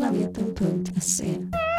planeta.ac.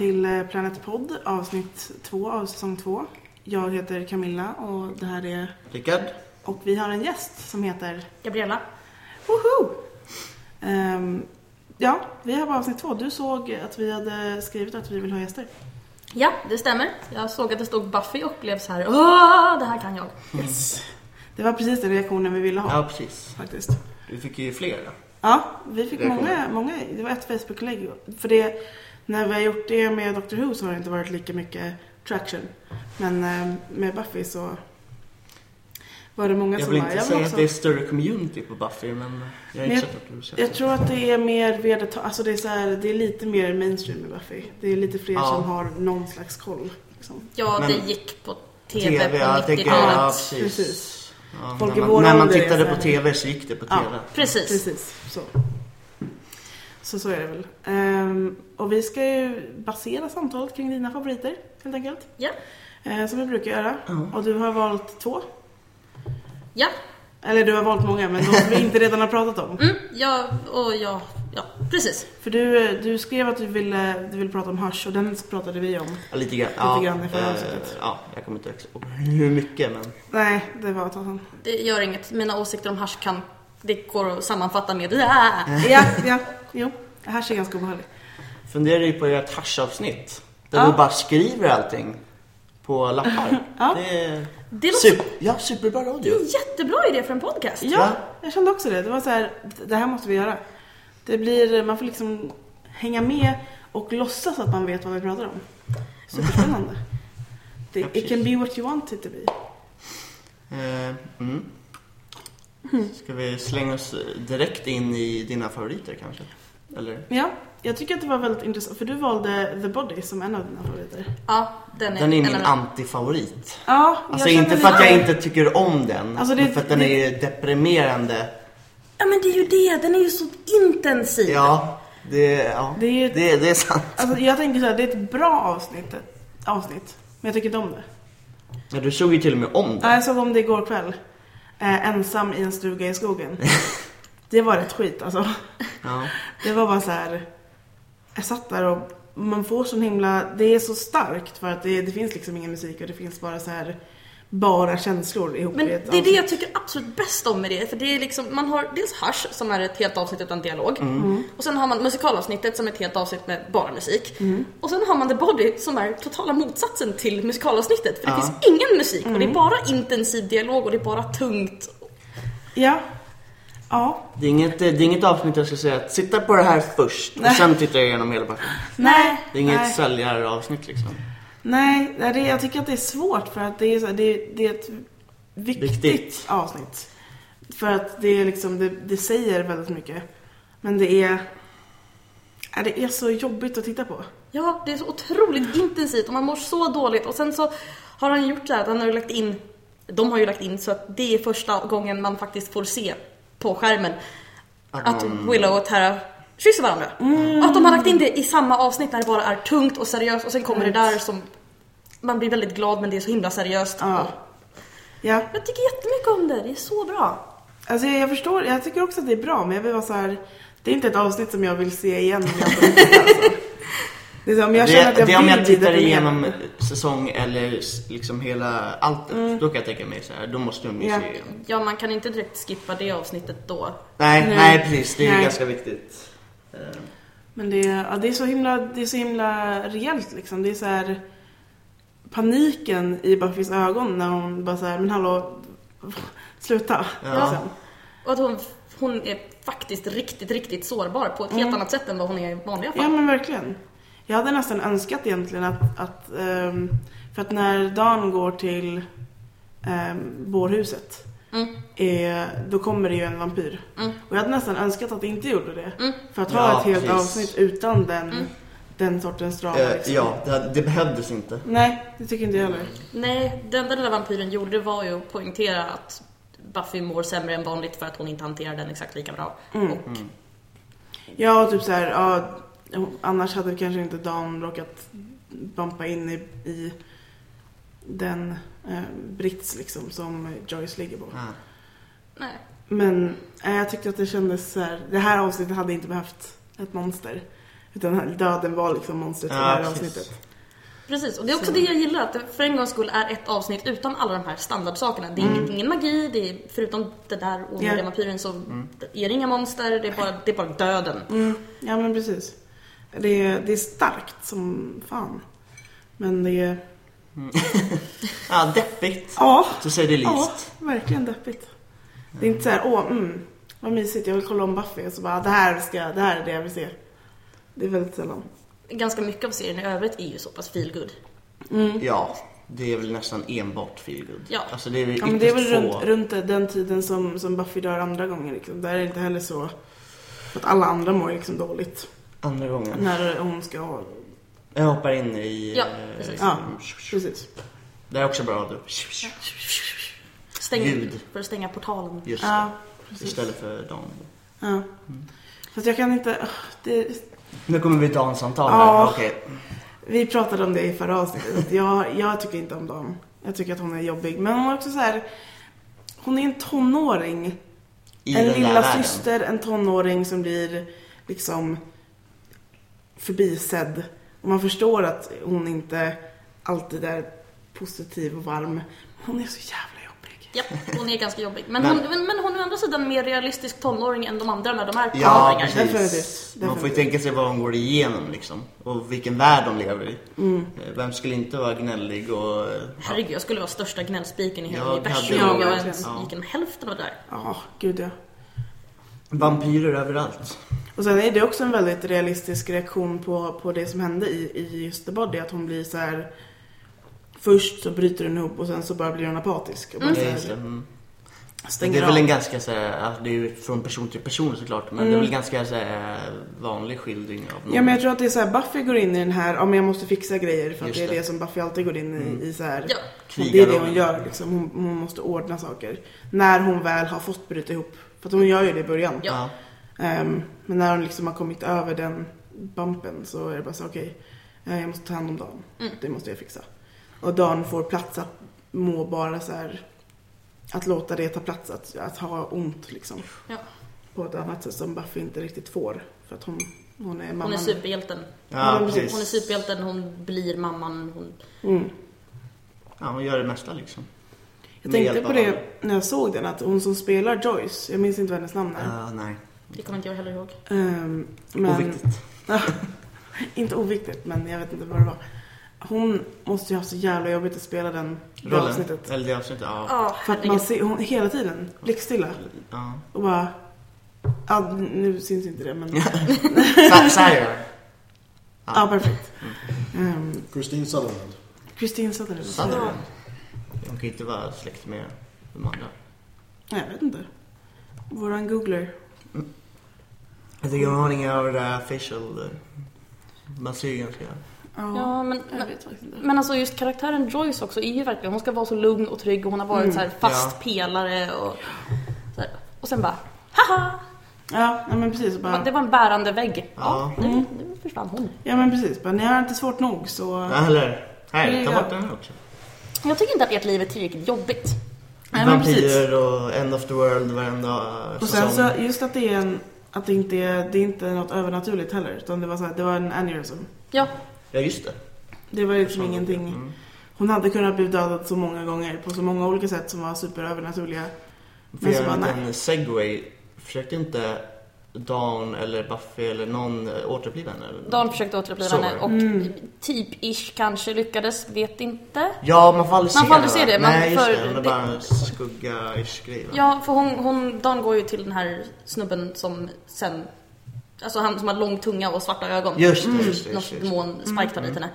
till eh, Planet Podd avsnitt två av säsong två. Jag heter Camilla och det här är... Rickard? Och vi har en gäst som heter... Gabriella. Woho! Ehm, ja, vi har på avsnitt två. Du såg att vi hade skrivit att vi vill ha gäster. Ja, det stämmer. Jag såg att det stod Buffy och blev så här. Åh, det här kan jag. Yes. Det var precis den reaktionen vi ville ha. Ja, precis. Faktiskt. Vi fick ju fler då. Ja, vi fick många, många. Det var ett Facebook-lägg. För det, när vi har gjort det med Doctor Who så har det inte varit lika mycket traction. Men eh, med Buffy så var det många Jag som vill bara, inte "Jag säga också." att det är större community på Buffy, men jag har Men inte sett att du sett Jag tror att det är mer vedertaget, alltså det är, så här, det är lite mer mainstream med Buffy. Det är lite fler Ja. som har någon slags koll. Liksom. Ja, Men- det gick på TV, TV, på jag tänker, 90-talet. ja precis. Precis. Ja, Folk när man, när man är tittade på TV så gick det på Ja. TV. Precis. Precis, så. Så så är det väl. Ehm, och vi ska ju basera samtalet kring dina favoriter, helt enkelt. Ja. Eh, som vi brukar göra. Ja. Och du har valt två. Ja. Eller du har valt många, men de som vi inte redan har pratat om. Mm, ja, och ja, ja, precis. För du, du skrev att du ville, du ville prata om Hush och den pratade vi om. Ja, lite grann. Lite ja, grann i förra eh, avsnittet. Ja, jag kommer inte ihåg hur mycket, men... Nej, det var ett tag sedan. Det gör inget. Mina åsikter om hasch kan, det går att sammanfatta med ja. Ja, ja, jo. Hush är ganska obehaglig. Funderar ju på att göra ett haschavsnitt. Där Ja. du bara skriver allting på lappar. Ja. Det är... Det låter Super, ja, superbra det radio. är en jättebra idé för en podcast. Ja, Va? jag kände också det. Det var så här, det här måste vi göra. Det blir, man får liksom hänga med och låtsas att man vet vad vi pratar om. Superspännande. Det, Ja, it can be what you want it to be. Eh, mm. Ska vi slänga oss direkt in i dina favoriter kanske? Eller? Ja, jag tycker att det var väldigt intressant. För du valde The Body som en av dina favoriter. Ja, den är, Den är en min av- Ja, antifavorit. jag Alltså inte för att jag inte tycker om den, Alltså, det- men för att den det- är deprimerande. Ja, men det är ju det. Den är ju så intensiv. Ja, det, ja, Det är ju- det, det är sant. Alltså, jag tänker så här, det är ett bra avsnitt, avsnitt. Men jag tycker inte om det. Ja, du såg ju till och med om Ja, det. jag såg om det igår kväll. Eh, ensam i en stuga i skogen. Det var rätt skit alltså. Ja. Det var bara så här. Jag satt där och man får sån himla, det är så starkt för att det, det finns liksom ingen musik och det finns bara så här bara känslor ihop Men i ett det är det jag tycker absolut bäst om med det. För det är liksom, man har dels Hush som är ett helt avsnitt utan dialog. Mm. Och sen har man musikalavsnittet som är ett helt avsnitt med bara musik. Mm. Och sen har man The Body som är totala motsatsen till musikalavsnittet. För det Ja. finns ingen musik och det Mm. är bara intensiv dialog och det är bara tungt. Ja. Ja. Det, är inget, det är inget avsnitt jag ska säga att sitta på det här först och Nej. sen tittar jag igenom hela Buffy. Nej. Det är inget nej. säljaravsnitt liksom. Nej, det, jag tycker att det är svårt för att det är, så, det, det är ett viktigt, Viktigt. avsnitt. För att det är liksom, det, det säger väldigt mycket. Men det är, det är så jobbigt att titta på. Ja, det är så otroligt intensivt och man mår så dåligt. Och sen så har han gjort så här att han har ju lagt in, de har ju lagt in så att det är första gången man faktiskt får se på skärmen att man- Willow och Tara kysser varandra. Och att de har lagt in det i samma avsnitt när det bara är tungt och seriöst och sen kommer det där som man blir väldigt glad men det är så himla seriöst. Ja. Ja, Jag tycker jättemycket om det, det är så bra. alltså jag, jag förstår, jag tycker också att det är bra men jag vill vara så här. Det är inte ett avsnitt som jag vill se igen alltså. Det är så, om jag det, jag det om jag tittar igenom säsong eller liksom hela alltet. Då kan jag tänka mig så här, då måste de ju Mm. Ja. se igen. Ja, man kan inte direkt skippa det avsnittet då. Nej, Nej. nej, precis. Det är Nej. ganska viktigt. Men det, är- ja, det, är så himla, det är så himla rejält liksom. Det är så här paniken i Buffys ögon när hon bara såhär, men hallå, sluta. Ja. Liksom. Och att hon, hon är faktiskt riktigt, riktigt sårbar på ett helt Mm. annat sätt än vad hon är i vanliga fall. Ja men verkligen. Jag hade nästan önskat egentligen att, att ehm, för att när Dan går till um, bårhuset Mm. eh, då kommer det ju en vampyr. Mm. Och jag hade nästan önskat att det inte gjorde det. Mm. För att ha Ja, ett helt precis. avsnitt utan den, Mm. den sortens drama. Eh, liksom. ja, det, det behövdes inte. Nej, det tycker inte jag heller. Nej, den där vampyren gjorde var ju att poängtera att Buffy mår sämre än vanligt för att hon inte hanterar den exakt lika bra. Mm. Och, Ja, och typ så här, ja, annars hade kanske inte Dan råkat bumpa in i, i den eh, brits liksom som Joyce ligger på. Nej. Men eh, jag tyckte att det kändes så här, det här avsnittet hade inte behövt ett monster. Utan döden var liksom monstret i det Ja, här precis. avsnittet. Precis, och det är också Så. det jag gillar, att det för en gångs skull är ett avsnitt utan alla de här standardsakerna. Det är ingen, ingen magi, det är, förutom den där onödiga Ja. vampyren så är det inga monster, det är bara, det är bara döden. Mm, ja men precis. Det är, det är starkt som fan. Men det är, ja, deppigt. ja, Så säger det ja least. verkligen deppigt. Det är inte så här, åh, mm, vad mysigt, jag vill kolla om Buffy. Och så bara, det här, ska, det här är det jag vill se. Det är väldigt sällan. Ganska mycket av serien i övrigt är ju så pass feelgood. Mm. Ja, det är väl nästan enbart feelgood. Ja. Alltså det är väl Ja, men det är väl runt, runt den tiden som, som Buffy dör andra gånger. Liksom. Där är det inte heller så att alla andra mår liksom dåligt. Andra gången. När hon ska ha... Jag hoppar in i... Ja, eh, precis. Ja, precis. Det är också bra. Du. Stäng, Ljud. för att stänga portalen. Just. Ja, precis. Istället för Dan. Ja. Fast jag kan inte... Det, Nu kommer vi Dan-samtal Ja. här. Okej. vi pratade om det i förra avsnittet. Jag, jag tycker inte om Dan. Jag tycker att hon är jobbig. Men hon är också så här... Hon är en tonåring. I en lilla syster, en tonåring som blir liksom förbisedd. Och man förstår att hon inte alltid är positiv och varm. Hon är så jävla jobbig. Ja, hon är ganska jobbig. Men, Men- hon, men, men hon är å andra sidan mer realistisk tonåring än de andra när de är Ja, tonåringar. precis. Definitivt, Man får ju tänka sig vad hon går igenom liksom. Och vilken värld de lever i. Mm. Eh, Vem skulle inte vara gnällig och... eh, Herregud, jag skulle vara största gnällspiken i hela Ja, universum om jag ens Ja. gick en hälften av det där. Ja, gud ja. Vampyrer överallt. Och sen är det också en väldigt realistisk reaktion på, på det som hände i, i just The Body. Att hon blir så här. Först så bryter hon ihop och sen så bara blir hon apatisk. Och bara så Det, är, här, mm. det stänger är väl en av. ganska så här, ja, det är ju från person till person såklart. Men det är väl ganska så här, vanlig skildring av någon. Mm. Ja men jag tror att det är så här, Buffy går in i den här, ja men jag måste fixa grejer för att det är det. det som Buffy alltid går in i, i så här. Ja. Det är det hon gör liksom. Hon, hon måste ordna saker. När hon väl har fått bryta ihop. För att hon gör ju det i början. Ja. Ehm, men när hon liksom har kommit över den bumpen så är det bara så okej, eh, jag måste ta hand om Dan. Mm. Det måste jag fixa. Och Dan får plats att må bara så här, att låta det ta plats, att, att ha ont liksom. Ja. På ett annat sätt som Buffy inte riktigt får. För att hon, hon är mamman. Hon är superhjälten. Ja, precis. Hon är superhjälten, hon blir mamman. Hon... Mm. Ja, hon gör det mesta liksom. Jag Med tänkte på det alla. när jag såg den, att hon som spelar Joyce, jag minns inte vad hennes namn är. Ja, nej. Det kommer inte jag heller ihåg. Ehm, men, Oviktigt. inte oviktigt, men jag vet inte vad det var. Hon måste ju ha så jävla jobbigt att spela den det Rollen. avsnittet. Eller det avsnittet, ja. Ja, För att man ser hon hela tiden blickstilla ja. och bara... Ja, nu syns inte det men... Gör jag. Ja, perfekt. Um, Christine Sutherland. Christine Sutherland. Sutherland. Hon kan ju inte vara släkt med de andra. Nej, jag vet inte. Våran googler. Jag tycker hon har inga av det där facial... eh, Man ser ju ganska... Ja, Ja, men, jag men, vet faktiskt inte. men alltså just karaktären Joyce också är ju verkligen, hon ska vara så lugn och trygg och hon har varit Mm. så här fast Ja. pelare och så här. Och sen bara, haha! Ja, men precis. Det Bara, var en bärande vägg. Ja, Ja. nu, Mm. nu försvann hon. ja, men precis. Bara, ni har inte svårt nog så... Ja, eller... Här, ta bort den också. Jag tycker inte att ert liv är tillräckligt jobbigt. Nej. Vampyrer och End of the World varenda Och sen så, just att det är en... Att det inte är, det är inte något övernaturligt heller. Utan det var så här, det var en aneurysm. Ja, Ja, just det. Det var liksom ingenting. Mm. Hon hade kunnat bli dödad så många gånger på så många olika sätt som var superövernaturliga. Får Men jag så bara, en liten segway? Försökte inte Dawn eller Buffy eller någon eh, återuppliva henne? eller? Dawn försökte återuppliva henne och Mm. typ-ish kanske lyckades, vet inte. Ja, man får aldrig Man se får aldrig det, se det, man- Nej, just för det. Hon är det- bara en skugga-ish grej va? Ja, för hon, hon, Dawn går ju till den här snubben som sen, alltså han som har lång tunga och svarta ögon. Just det, just det. Någon Just det, just det. demon, Spike tar dit henne.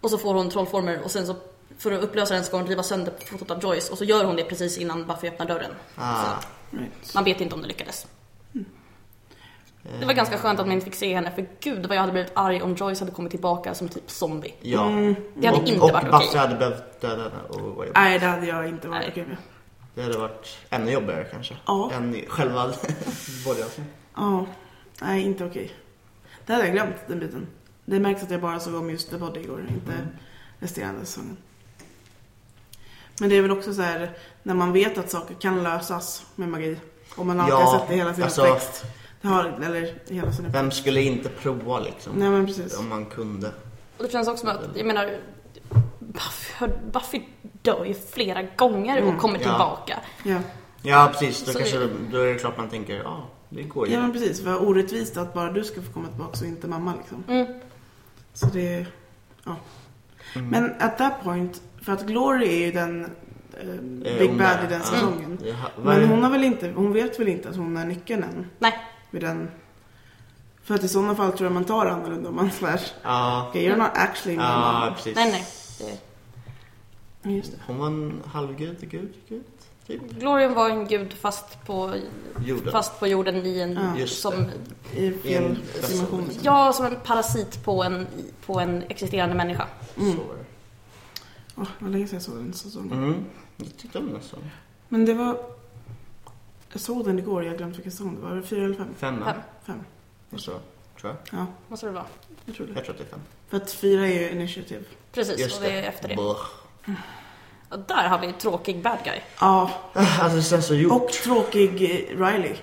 Och så får hon trollformer och sen så för att upplösa den ska hon riva sönder fotot av Joyce och så gör hon det precis innan Buffy öppnar dörren. Ah, Right. Man vet inte om det lyckades. Det var ganska skönt att man inte fick se henne för gud vad jag hade blivit arg om Joyce hade kommit tillbaka som typ zombie. ja. Det hade och, inte och varit Buffy okej. hade behövt döda henne. Och vad jobbigt. Nej, det hade jag inte varit okej med. Det hade varit ännu jobbigare kanske. Ja. Än själva bodyavsnittet. Ja, nej inte okej. Det hade jag glömt, den biten. Det märks att jag bara såg om just The Body igår, inte Mm. resterande säsongen. Men det är väl också så här när man vet att saker kan lösas med magi. Och man alltid Ja, har sett det hela sin alltså- uppväxt. Det har, eller hela sin. Vem skulle inte prova liksom? Nej men precis. Om man kunde. Och det känns också som att, jag menar, Buffy, Buffy dör ju flera gånger och kommer Ja. tillbaka. Ja. Ja precis, då, Så kanske, det- då är det klart man tänker, ja det går ju. ja men precis, vad orättvist att bara du ska få komma tillbaka och inte mamma liksom. Mm. Så det, ja. Mm. Men at that point, för att Glory är ju den eh, Eh, Big Bad i den Ja. säsongen. Ja, vad är- Men hon har väl inte, hon vet väl inte att hon är nyckeln än? Nej, Vid den. För att i sådana fall tror jag man tar annorlunda om man svär. Ja, Okay, you're not actually my ja mom. precis. nej, nej. Det, Just det. Hon var en halvgud, gud, gud, typ. Glorian var en gud fast på, Jorden. fast på jorden i en, Ja. Som, I en fel dimension. ja, som en parasit på en, på en existerande människa. Mm. Så. Åh, vad länge sedan jag såg den säsongen. Mm. Jag tyckte om den så. Men det var... Jag såg den igår, jag har glömt vilken säsong det var. Var det fyra eller fem? Femma. Fem. Fem. Och så, tror jag. Ja, Måste det vara. jag tror det. Jag tror att det är fem. För att fyra är ju initiativ. Precis, Just och det är efter det. Brr. Där har vi en tråkig bad guy. Ja, Alltså det känns så gjort. och tråkig eh, Riley.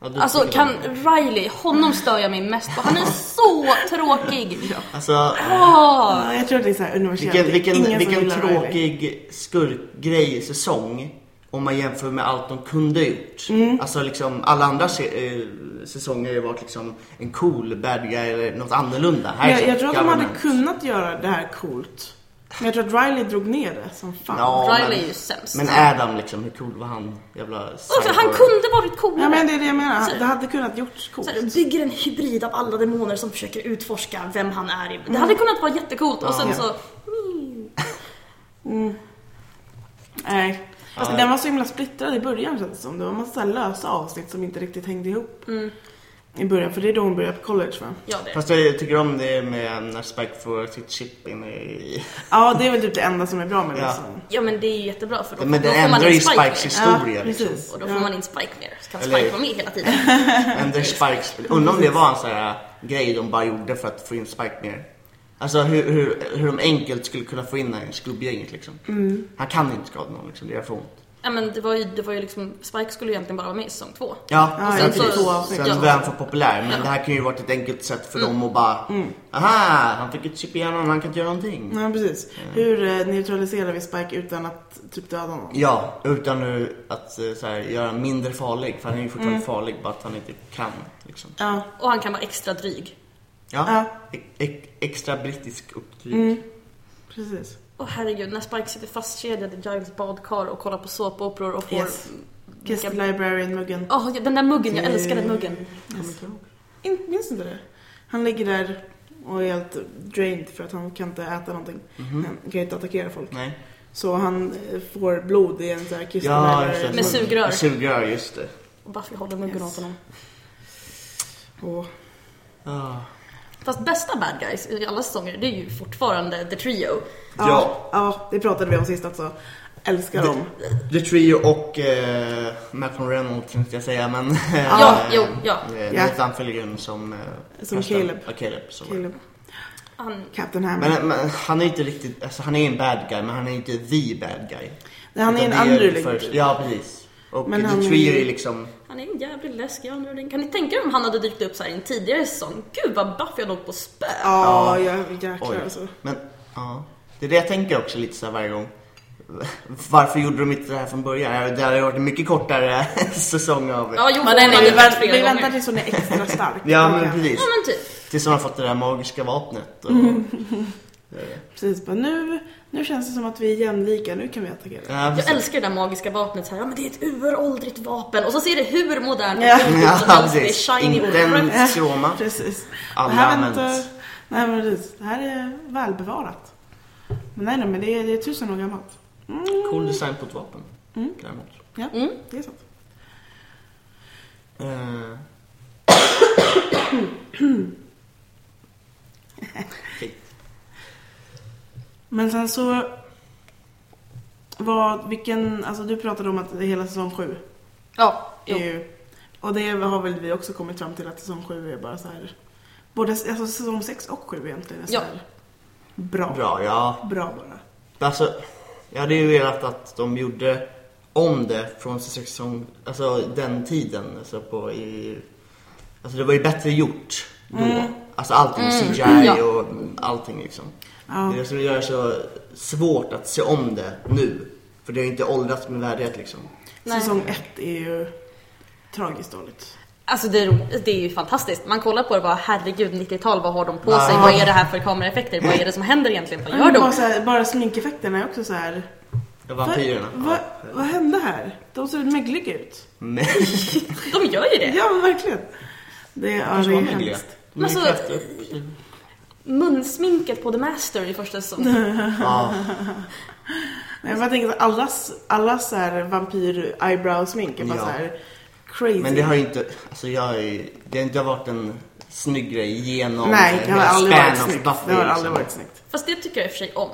Ja, du Alltså tycker kan det. Riley, honom stör jag mig mest på. Han är så tråkig. Alltså, Åh! Ja, jag tror att det är så här universellt. vilken, Det är vilken, ingen som vilken gillar Riley. tråkig skurkgrej säsong. Om man jämför med allt de kunde gjort. Mm. Alltså liksom alla andra se, eh, säsonger har ju varit liksom en cool bad guy eller något annorlunda. Här är Jag, så jag tror att de hade government. kunnat göra det här coolt. Men jag tror att Riley drog ner det som fan. Ja, Riley men- är ju sämst. Men Adam liksom, hur cool var han? Jävla Och så, han kunde varit coolare. Ja men det är det jag menar. Så- Det hade kunnat gjorts coolt. Så här, bygger en hybrid av alla demoner som försöker utforska vem han är. Det hade kunnat vara jättecoolt och sen Ja. så... Nej. Alltså, Ja. Den var så himla splittrad i början kändes det som. Det var en massa lösa avsnitt som inte riktigt hängde ihop. I början, för det är då hon började på college va? Ja, det. Fast jag tycker om det med när Spike får sitt chip in i... Ja, det är väl typ det enda som är bra med det. Ja. Så. Ja men det är ju jättebra för då, Men då får man ändrar in ju Spike Spikes historia Ja, liksom. Och då får Ja. man in Spike mer. Så kan Eller- Spike vara med hela tiden. Ändrar Spikes... Undrar om det var en sån här grej de bara gjorde för att få in Spike mer. Alltså hur, hur, hur de enkelt skulle kunna få in en skubbgänget liksom. Mm. Han kan inte skada någon liksom, det gör för ont. Ja men det var ju, det var ju liksom, Spike skulle ju egentligen bara vara med i säsong två. Ja, Ja, sen, så- två avsnitt. sen ja. blev han för populär. Men Ja. det här kan ju varit ett enkelt sätt för dem att bara... Aha, han fick ett chip i hjärnan, han kan inte göra någonting. Ja, precis. Hur eh, neutraliserar vi Spike utan att typ döda någon? Ja, utan nu att eh, så här, göra honom mindre farlig. För han är ju fortfarande farlig, bara att han inte kan. Liksom. Ja. Och han kan vara extra dryg. Ja, Ja. E- e- extra brittisk och dryg. Mm. Precis. Åh herregud, när Spike sitter fastkedjad i Giles badkar och kollar på såpoperor och får... Yes. Kiss the Librarian-muggen. Åh, den där muggen, jag älskar den muggen. In, minns inte det? Han ligger där och är helt drained för att han kan inte äta någonting. Mhm. Han kan inte attackera folk. Nej. Så han eh, får blod i en sån här Kiss Ja, just. Med sugrör. Med sugrör, just det. Och Buffy håller muggen Yes. åt honom. Och, Ah. Fast bästa bad guys i alla säsonger, det är ju fortfarande The Trio. ja, Ja. ja, det pratade vi om sist också. Älskar dem. The Trio och eh, Malcolm Reynolds tänkte jag säga, men... eh, Ja, jo, ja. eh, Ja. Nathan Fillion som... eh, Som första- Caleb. Ja, Caleb. Som Caleb. Han, Captain Hammer. men, men han är inte riktigt, alltså han är en bad guy men han är inte the bad guy. Nej, han är en underling. Ja, precis. Och Men The han är- Trio är liksom, han är en jävligt läskig underling. Kan ni tänka er om han hade dykt upp så här i en tidigare säsong? Gud vad Buffy hade åkt på spö. Ja, Ja. ja jäklar alltså. Men, ja. Det är det jag tänker också lite så här varje gång. varför gjorde de inte det här från början? Det hade varit en mycket kortare säsong av... Ja, jo, Men nej, hon nej, hade vi, väntar tills hon är extra stark. Ja, men precis. Ja men typ. Tills de har fått det där magiska vapnet. Och... Precis, bara nu, nu känns det som att vi är jämlika, nu kan vi attackera. Ja, Jag älskar det där magiska vapnet så här, ja men det är ett uråldrigt vapen och så ser det hur modernt Ja. och ut Ja, som helst. Det är shiny och rött. Precis. Alla det här, använt. inte, nej, men precis, det här är välbevarat. Men nej, nej men det är, det är tusen år gammalt. Mm, Cool design på ett vapen. Mm. Däremot. ja, Mm. det är sant. Eh. Men sen så... Vad, vilken, alltså du pratade om att det är hela säsong sju. Ja, Är ju, och det har väl vi också kommit fram till att säsong sju är bara så här... Både alltså säsong sex och sju egentligen är så Ja. här bra. Bra, ja. Bra bara. Alltså, jag hade ju velat att de gjorde om det från säsong, alltså den tiden. Alltså, på, i, alltså det var ju bättre gjort då. Alltså allting, CGI Mm. Ja. och allting liksom. Ja. Det är det som gör det så svårt att se om det nu. För det har ju inte åldrats med värdighet liksom. Nej. Säsong ett är ju tragiskt dåligt. Alltså det är, det är ju fantastiskt. Man kollar på det och bara herregud 90-tal, vad har de på Ja. sig? Vad är det här för kameraeffekter? Vad är det som händer egentligen? Vad gör bara, de? så här, bara sminkeffekterna är också så här. Vampyrerna. Vad, vad, vad hände här? De ser mögliga ut. Men, De gör ju det! Ja, verkligen. Det, ja, det är hemskt. Men så- kraftiga. Munsminket på The Master i första säsongen. Nej, men jag tänker att allas, allas så här vampyr-eyebrow-smink är bara Ja. så här crazy. men det har ju inte, alltså jag är, det har inte varit en snygg grej genom Nej, det har aldrig varit snyggt. Buffy, Det har liksom. aldrig varit snyggt. Fast det tycker jag i och för sig om.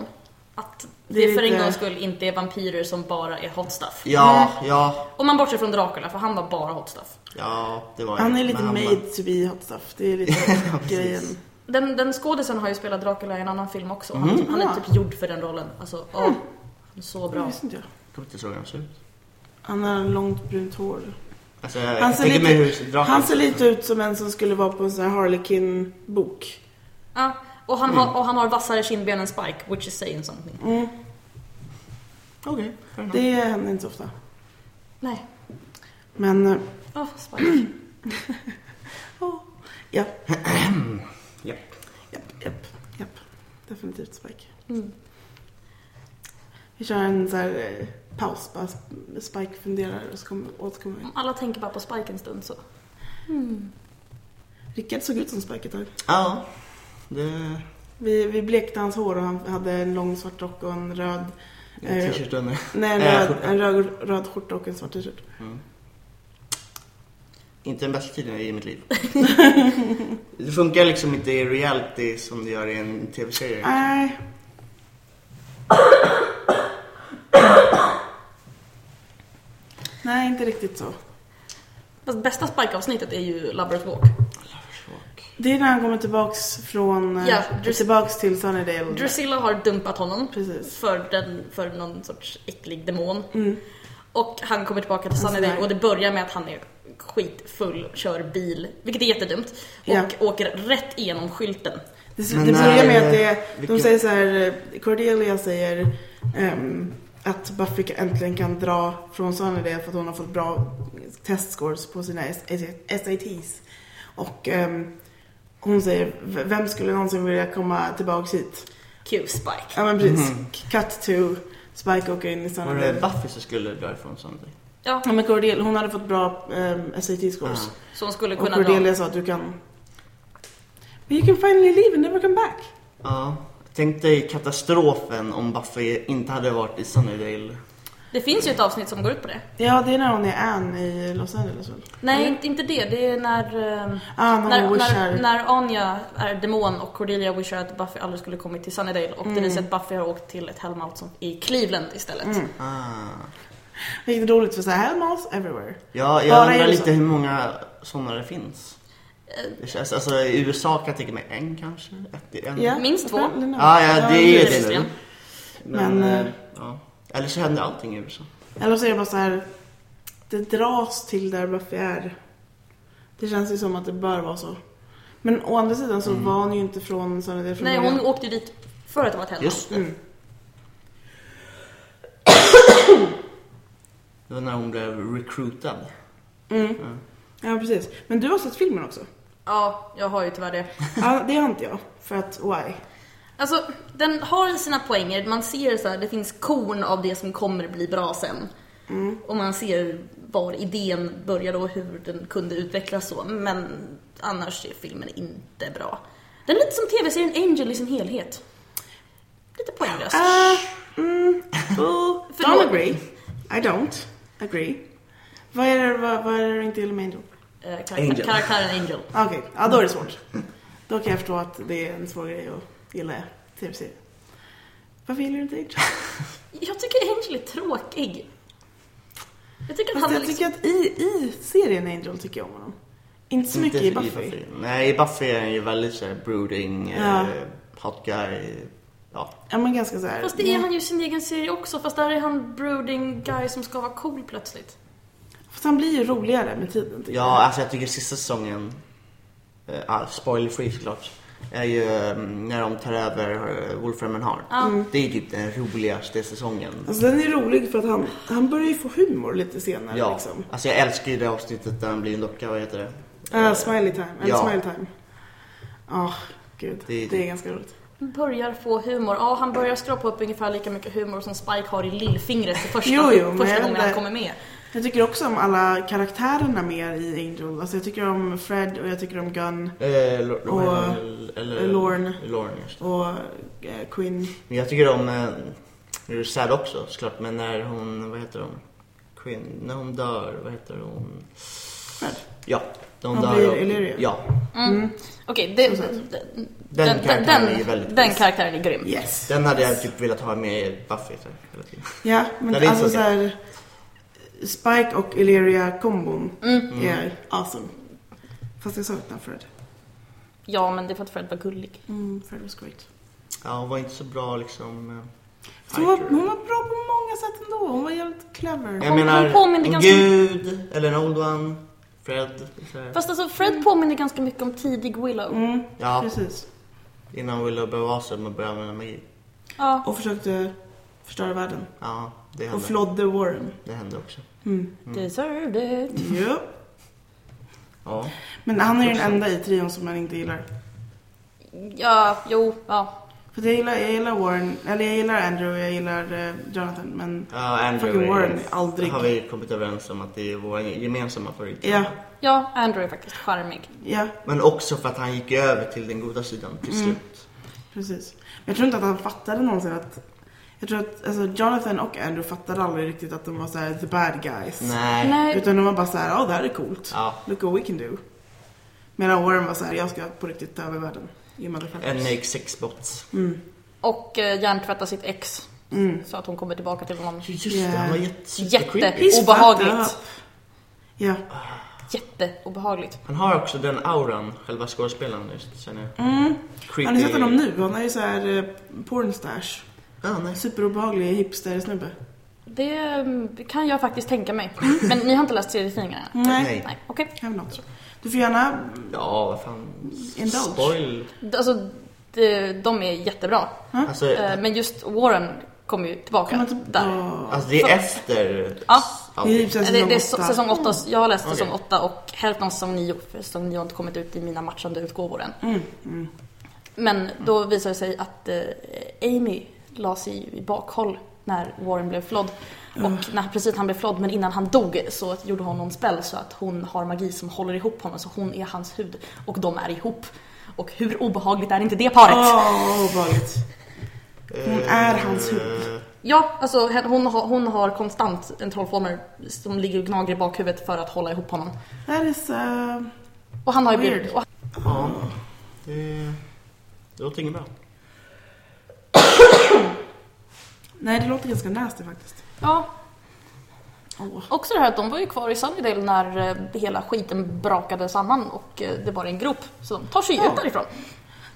Att Det det, är för en lite- gångs skull inte är vampyrer som bara är hot stuff. Ja, ja, Om man bortser från Dracula, för han var bara hot stuff. ja, det var Han är lite made to be hot stuff. Det är lite grejen. Den, den skådisen har ju spelat Dracula i en annan film också. Han, Mhm. han är typ gjord för den rollen. Alltså, åh, han är så Det bra. visste inte jag. Kommer inte ihåg hur han ser ut. Han har långt brunt hår. Alltså, jag, Han ser, hur lite, han ser lite ut som en som skulle vara på en sån här Harlequin-bok. Ja, och, han har, och han har vassare kindben än Spike, which is saying something. Mm. Okej, enough. Det händer inte så ofta. Nej. Men, eh, Åh, Spike. ja. Ja, Definitivt Spike. Mm. Vi kör en så här eh, paus. Bara Spike funderar och så kommer, återkommer vi. Om alla tänker bara på Spike en stund så. Rickard såg ut som Spike ett tag. Ja, det... Vi, vi blekte hans hår och han hade en lång svart rock och en röd... Eh, T-shirt under. Nej, en Eh, röd, en röd, röd skjorta och en svart t-shirt. Inte den bästa tiden i mitt liv. det funkar liksom inte i reality som det gör i en tv-serie. Nej. Nej, inte riktigt så. Fast bästa Spike-avsnittet är ju Lovers Walk. Det är när han kommer tillbaks från... eh, Ja, Drus- tillbaks till Sunnydale. Drusilla har dumpat honom Precis. för, den, för någon sorts äcklig demon. Mm. Och han kommer tillbaka till sån Sunnydale och det börjar med att han är skitfull, kör bil, vilket är jättedumt. Och Ja. åker rätt igenom skylten. Det, Men det börjar med att det, de vilken- säger så här, eh, Cordelia säger ehm, att Buffy äntligen kan dra från Sunnydale för att hon har fått bra testscores på sina SATs. Och ehm, hon säger, "V- vem skulle någonsin vilja komma tillbaks hit? Q Spike. Ja men precis. Cut to Spike åker in i Var det Sunnydale. Buffy som skulle därifrån Sunday? Ja, Ja men Cordelia, hon hade fått bra um, SAT-scores. Ah. så hon skulle Och kunna dra. Cordelia sa att du kan... But you can finally leave and never come back. Ja. Tänk dig katastrofen om Buffy inte hade varit i Sunnydale. Det finns ju ett avsnitt som går ut på det. Ja, det är när hon är Anne i Los Angeles väl? Nej, inte, inte det. Det är när, ehm, Ah, när när, när, när Anya är demon och Cordelia wishar att Buffy aldrig skulle kommit till Sunnydale och det visar att Buffy har åkt till ett Hellmouth som i Cleveland istället. Ah. Vilket är roligt för så här, Hellmouths everywhere. Ja, jag Bara undrar lite så. hur många sådana det finns. Eh, Det känns, alltså i USA kan jag tänka mig en kanske? Ett, en. Ja, Minst två. no. Ja, ja, det är precis. det nu. Men, Men, eh, eh, ja. Eller så händer allting i USA. Eller så är det bara så här, det dras till där Buffy är. Det känns ju som att det bör vara så. Men å andra sidan så var hon ju inte från Sunnydale från Nej, hon åkte ju dit för att det var ett Hellmouth. Just det. Mm. Det var när hon blev recruitad. Mm. Ja, precis. Men du har sett filmen också? Ja, jag har ju tyvärr det. Ja, det har inte jag. För att, why? Alltså, den har sina poänger. Man ser så här, det finns korn av det som kommer bli bra sen. Och man ser var idén började och hur den kunde utvecklas så. Men annars är filmen inte bra. Den är lite som tv-serien Angel i sin helhet. Lite poänglös. Uh, mm, oh, don't agree. I don't agree. Vad är det, vad, vad är det du inte gillar med Angel? Eh, karaktär, Angel. Karaktären Angel. Okej, ja då är det svårt. Då kan jag förstå att det är en svår grej att gilla tv-serier. Varför gillar du inte Angel? Jag tycker Angel är tråkig. Jag tycker att han jag liksom... tycker att i, i serien Angel tycker jag om honom. Inte så mycket i Buffy. Nej, i Buffy är han ju väldigt såhär brooding, Ja. eh, hot guy. Ja. Ja men ganska så här. Fast det är han ju i sin egen serie också. Fast där är han brooding guy som ska vara cool plötsligt. Fast han blir ju roligare med tiden tycker ja, alltså jag tycker sista säsongen, eh, ah, spoiler free såklart, är ju mm, när de tar över eh, Wolfram and Hart. Ja. Det är typ den roligaste säsongen. jag. Alltså den är rolig för att han, han börjar ju få humor lite senare Ja, liksom. alltså jag älskar ju det avsnittet där han blir en docka, vad heter det? Uh, smiley time, eller Ja. smile time. Ja, gud. Det Det är- är, ganska roligt. Börjar få humor. Ja, han börjar skrapa upp ungefär lika mycket humor som Spike har i lillfingret det första, Jo, jo, första jag gången vet han kommer med. Jag tycker också om alla karaktärerna mer i Angel. Alltså jag tycker om Fred och jag tycker om Gunn Eh, Och- Lorne, eller, Lorne. Lorne, just det. och eh, Quinn. Men jag tycker om, eh, det är sad också såklart, men när hon, vad heter hon? Queen, när hon dör, vad heter hon? Fred. Ja, när hon dör. blir och- Illyria. Ja, Mm. Okej, det- Så den, den, karaktären den, är ju väldigt den nice. karaktären är grym. Yes. Den hade jag typ velat ha med i Buffy så hela tiden. Ja, men är alltså så så här, Spike och Illyria-kombon Mm. är awesome. Fast jag saknar Fred. Ja, men det är för att Fred var gullig. Mm, Fred was great. Ja, hon var inte så bra liksom. eh, Så hon, var, fighter. hon var bra på många sätt ändå. Hon var jävligt clever. Jag hon menar, påminner en ganska- gud, eller en old one, Fred. Så här. Fast alltså, Fred påminner ganska mycket om tidig Willow. Mm, Ja, precis. Innan Willow blev awesome och började använda magi. Ja. Och försökte förstöra världen. Ja, det Och hände. flodde Warren. Det hände också. Mm. Deserved it. Ja. Ja. Men han är ju den enda i trion som man inte gillar. Ja, jo, ja. För jag gillar, jag gillar Warren, eller jag gillar Andrew och jag gillar eh, Jonathan. Men Ja, Andrew Fucking Warren, är, aldrig. har vi kommit överens om att det är vår gemensamma favorit. ja, Ja, Andrew är faktiskt charmig. ja, Men också för att han gick över till den goda sidan till Mm. slut. precis. Men jag tror inte att han fattade någonsin att... Jag tror att alltså, Jonathan och Andrew fattade aldrig riktigt att de var så här the bad guys. Nej. Nej, Utan de var bara så här, ja det här är coolt. Ja. Look what we can do. Medan Warren var så här, jag ska på riktigt ta över världen. You En make sex bots. Mm. och uh, hjärntvätta sitt ex. Mm. Så att hon kommer tillbaka till honom. Just Yeah. det, han var jätte, Jätte- supercreepy. He's Obehagligt. fucked up. Ja. Jätteobehagligt. Han har också den auran, själva skådespelaren just, känner jag. Mm. Creepy. Har ni sett honom nu? Han är ju så här eh, pornstash. Ja, nej. Superobehaglig hipster-snubbe. Det mm, kan jag faktiskt tänka mig. Men ni har inte läst serietidningarna? Nej. Nej. Okej. Not. Du får gärna... Ja, vad fan. Indulge. Spoil. Alltså, de, de är jättebra. Alltså, Eh, Men just Warren kommer ju tillbaka Kommer inte... där. Alltså det är efter Ja. Det är Eh, Det, är säsong så- åtta. säsong 8, jag har läst säsong 8 och hälften av säsong 9, för säsong 9 har inte kommit ut i mina matchande utgåvor än. Mm, mm. Men då visade det sig att eh, Amy la sig i bakhåll när Warren blev flodd. Och när precis han blev flodd, men innan han dog så gjorde hon någon spell så att hon har magi som håller ihop honom, så hon är hans hud. Och de är ihop. Och hur obehagligt är inte det paret? Åh, obehagligt. Hon är hans hud. Eh, Ja, alltså hon har, hon har konstant en trollformel som ligger och gnager i bakhuvudet för att hålla ihop honom. That is... Uh... Och han har ju blivit... Ja, det, det låter inget bra. Nej, det låter ganska nasty faktiskt. ja, Åh. också det här att de var ju kvar i Sunnydale när eh, hela skiten brakade samman och eh, det var en grop. Så de tar sig Ja. ut därifrån.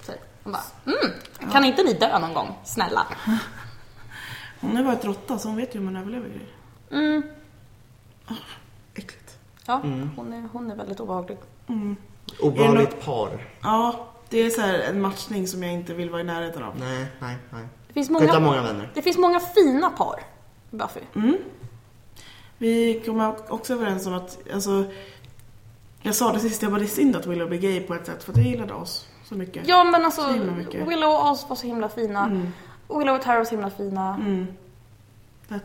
Så de bara, mm, kan inte ni dö någon gång? Snälla. Hon har varit råtta så hon vet ju hur man överlever grejer. Mm. Äckligt. Ja, Mm. hon, är, hon är väldigt obehaglig. Mm. Obehagligt par. Ja, det är så här en matchning som jag inte vill vara i närheten av. Nej, nej, nej. Det finns många, många vänner. det finns många fina par i Buffy. Mm. Vi kom också överens om att, alltså, jag sa det sist, jag bara det är synd att Willow blir gay på ett sätt för att jag gillade oss så mycket. Ja men alltså. Willow och Oz var så himla fina. Mm. Willow och Tara var så himla fina. Mm.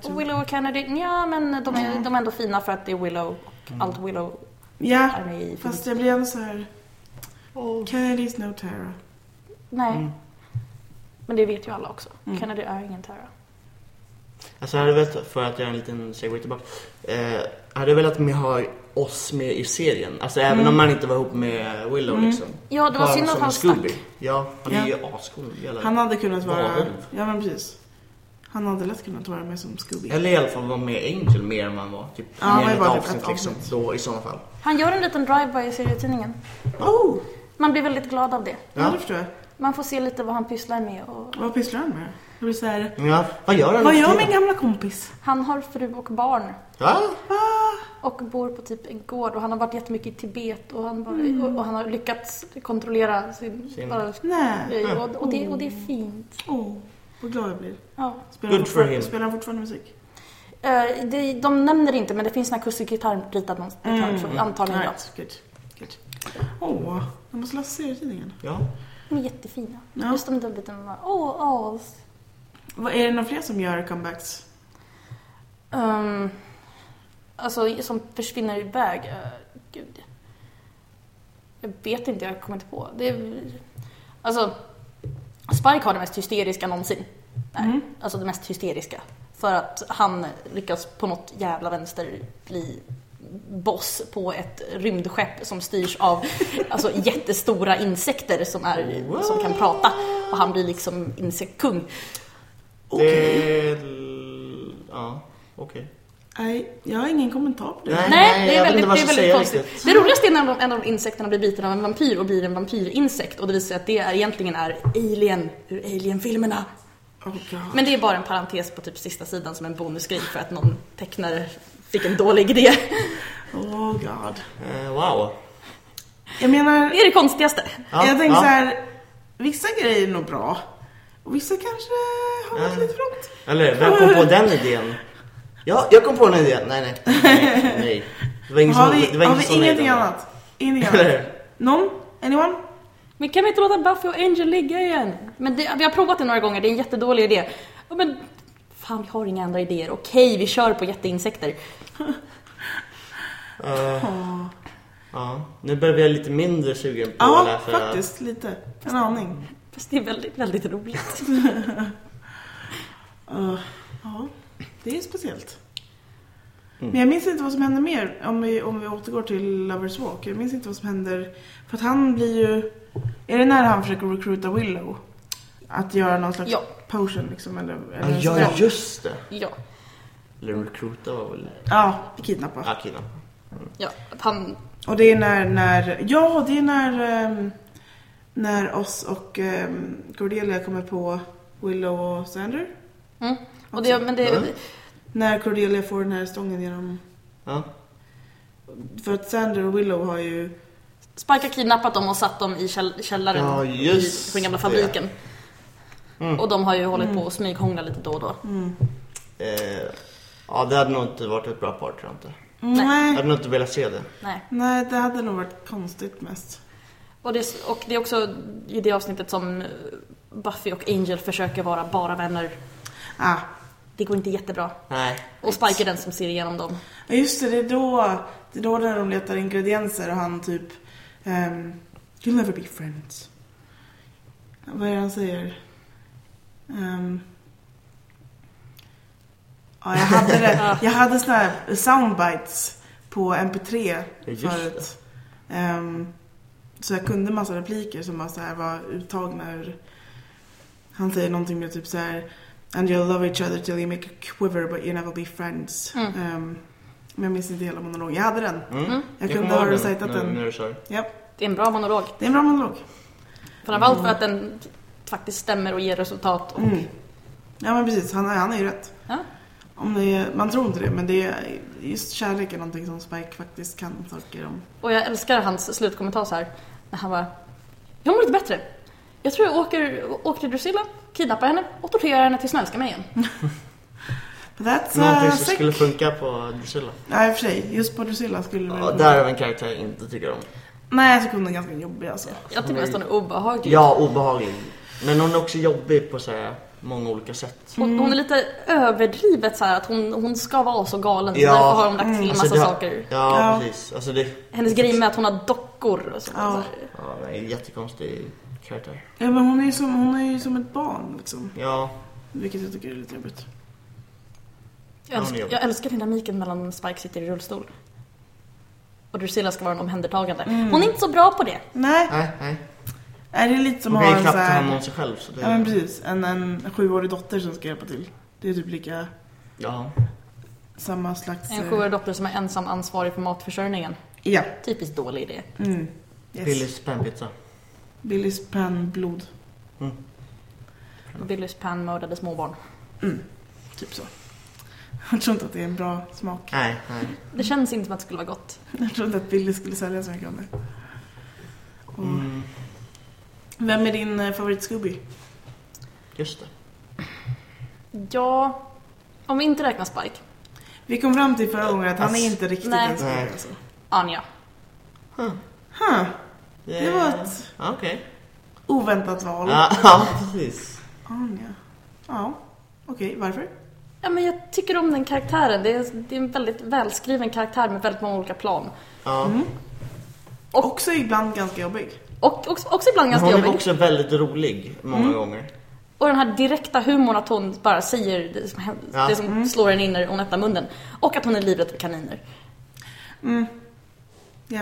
Och Willow och Kennedy, ja men de är, de är ändå fina för att det är Willow och Mm. allt Willow Ja, är med i. fast jag blir ändå så här. Kennedy's no Tara. Nej. Mm. Men det vet ju alla också. Mm. Kennedy är ingen Tara. Alltså jag hade velat, för att göra en liten segway tillbaka. Eh, hade velat med ha oss med i serien. Alltså även om man inte var ihop med Willow Mm. liksom. Ja, det var synd att som han Scooby. stack. Ja, han är Ja. ju ascool. Han hade kunnat vara... Varulv. Ja men precis. Han hade lätt kunnat vara med som Scooby. Eller i alla fall vara med Angel mer än vad han var. Typ Ja, mer var än ett typ avsnitt liksom. Då i sådana fall. Han gör en liten drive-by i serietidningen. Oh! Man blir väldigt glad av det. Ja, Ja. det förstår jag. Man får se lite vad han pysslar med. Och Vad pysslar han med? Det blir så här... Ja, vad gör han Vad gör min gamla kompis? han har fru och barn. Ja? Och bor på typ en gård och han har varit jättemycket i Tibet och han, bara, Mm. och, och han har lyckats kontrollera sin, Sin- bara, Nej. Och, och, det, och det är fint. Åh, vad glad jag blir. Ja. Spelar Good for fortfarande- him. Spelar han fortfarande musik? Eh, det, de nämner inte men det finns en akustisk gitarr ritad någonstans. Mm. Antagligen ja. Right, good. good. Åh, jag måste läsa serietidningen. Ja. De är jättefina. Ja. Just de bitarna. bara, Åh. Vad- Är det några fler som gör comebacks? Um, alltså som försvinner iväg. Uh, gud. Jag vet inte, jag kommer inte på. Det är, alltså, Spike har det mest hysteriska någonsin. Där. Mm. Alltså det mest hysteriska. För att han lyckas på något jävla vänster bli boss på ett rymdskepp som styrs av alltså, jättestora insekter som, är, som kan prata. Och han blir liksom insektkung. Det... Ja, okej. Nej, jag har ingen kommentar på det. Nej. Nej, det är väldigt, det är väldigt konstigt. riktigt. Det roligaste är när de, en av insekterna blir biten av en vampyr och blir en vampyrinsekt och det visar sig att det är, egentligen är Alien ur Alien-filmerna. Oh. Men det är bara en parentes på typ sista sidan som en bonusgrej för att någon tecknare fick en dålig idé. Oh god. Eh, wow. Jag menar, Det är det konstigaste. Ja, jag tänker ja. så här. Vissa grejer är nog bra. Och vissa kanske har gått Ja. lite för långt. Eller, vem kom på den idén? Ja, jag kom på den idén. Nej, nej. Nej. nej. Det var ingen Har som... vi, det var har vi ingenting annat? Ingenting annat? Någon? Anyone? Men kan vi inte låta Buffy och Angel ligga igen? Men det, vi har provat det några gånger, det är en jättedålig idé. Men fan, vi har inga andra idéer. Okej, vi kör på jätteinsekter. Åh. ja, nu börjar vi lite mindre sugen på att Ja, läsa... faktiskt. Lite. En aning. Fast det är väldigt, väldigt roligt. Uh, ja, det är speciellt. Mm. Men jag minns inte vad som händer mer om vi, om vi återgår till Lovers Walk. Jag minns inte vad som händer. För att han blir ju... Är det när han försöker recruita Willow? Att göra någon slags Ja. potion liksom? Eller, Ja, eller ja, sådär. just det. Ja, Eller recruita var väl... Ja, kidnappa. Ja, kidnappa. ja. Att han Och det är när, när ja det är när, ehm, när oss och um, Cordelia kommer på Willow och Sander. Mm. Och det, men det, Ja. När Cordelia får den här stången genom... Ja. För att Sander och Willow har ju... Har kidnappat dem och satt dem i käll- källaren Ja, i, just på den gamla fabriken. Mm. Och de har ju hållit på och smyghångla lite då och då. Mm. Eh, ja, det hade nog inte varit ett bra par tror jag inte. Nej. Jag Nej. hade nog inte velat se det. Nej. det hade nog varit konstigt mest. Och det, är- och det är också i det avsnittet som Buffy och Angel försöker vara bara vänner. Ah, Det går inte jättebra. Nej. Och Spike är den som ser igenom dem. ja, just det, det är då, det är då när de letar ingredienser och han typ... Um, You'll never be friends. Vad är det han säger? Ehm, ja, jag hade det. Jag hade såna här soundbites på MP3 Ja, just förut. Ehm, så jag kunde massa repliker som bara så här var uttagna ur... Han säger någonting med typ så här... And you'll love each other till you make a quiver but you never be friends. Mm. Ehm, men jag minns inte hela monologen. Jag hade den. Mm. Jag kunde ha recitat när- den. När du sa det. Är en bra monolog. det är en bra monolog. Framförallt för att den faktiskt stämmer och ger resultat. Och, Mm. Ja men precis, han, han är ju rätt. Om det är, man tror inte det, men det är just kärlek är någonting som Spike faktiskt kan saker om. och jag älskar hans slutkommentar så här. När han bara Jag mår lite bättre. Jag tror jag åker, åker till Drusilla, kidnappar henne och torterar henne tills hon älskar mig igen. That's Någonting uh, som sick. skulle funka på Drusilla. Ja, i och för sig. Just på Drusilla skulle det Ja, där är en karaktär jag inte tycker om. Nej, jag tycker hon är ganska jobbig alltså. Jag tycker mest hon är obehaglig. Ja, obehaglig. Men hon är också jobbig på så här många olika sätt. Hon, hon är lite överdrivet så här att hon, hon ska vara så galen. Ja. därför har de lagt till Alltså, massa det har- saker. Ja, Ja. precis. Alltså det... Hennes grej med att hon har dockor och sånt. Ja. så. Ja, det är en jättekonstig karaktär. Ja, men hon är ju som, hon är ju som ett barn liksom. Ja, Vilket jag tycker är lite jobbigt. Jag, älskar, jag älskar dynamiken mellan Spike sitter i rullstol. Och Drusilla ska vara en omhändertagande. Hon är inte så bra på det. Nej, nej, nej. Är det lite som att ha en knappt så ta hand här... om sig själv. Så det... Ja men precis, en, en sjuårig dotter som ska hjälpa till. Det är typ lika Ja. samma slags... En eh, sjuårig dotter som är ensam ansvarig för matförsörjningen. Ja. Typiskt dålig idé. Mm. Yes. Billys pannpizza. Billys pannblod. Billys pan mördade småbarn. Typ så. Jag tror inte att det är en bra smak. Nej, nej. Det känns inte som att det skulle vara gott. Jag tror inte att Billy skulle sälja så mycket om det. Och Mm, Vem är din eh, favorit Scooby? just det. Ja, om vi inte räknar Spike. Vi kom fram till förra gången att han är inte riktigt Nej. en Scooby Nej. alltså. Anja. Huh. Huh. Det var ett Ja, Okej. oväntat val. Ja, ja, precis. Anja. Ja, okej. Varför? Ja, men jag tycker om den karaktären. Det är, det är en väldigt välskriven karaktär med väldigt många olika plan. Ja. Mm. Och- Också ibland ganska jobbig. Och också, också ibland Men ganska hon är jobbig. också väldigt rolig många Mm. gånger. Och den här direkta humorn att hon bara säger det som, Ja. det som slår henne in när hon öppnar munnen. Och att hon är livrädd för kaniner. Ja.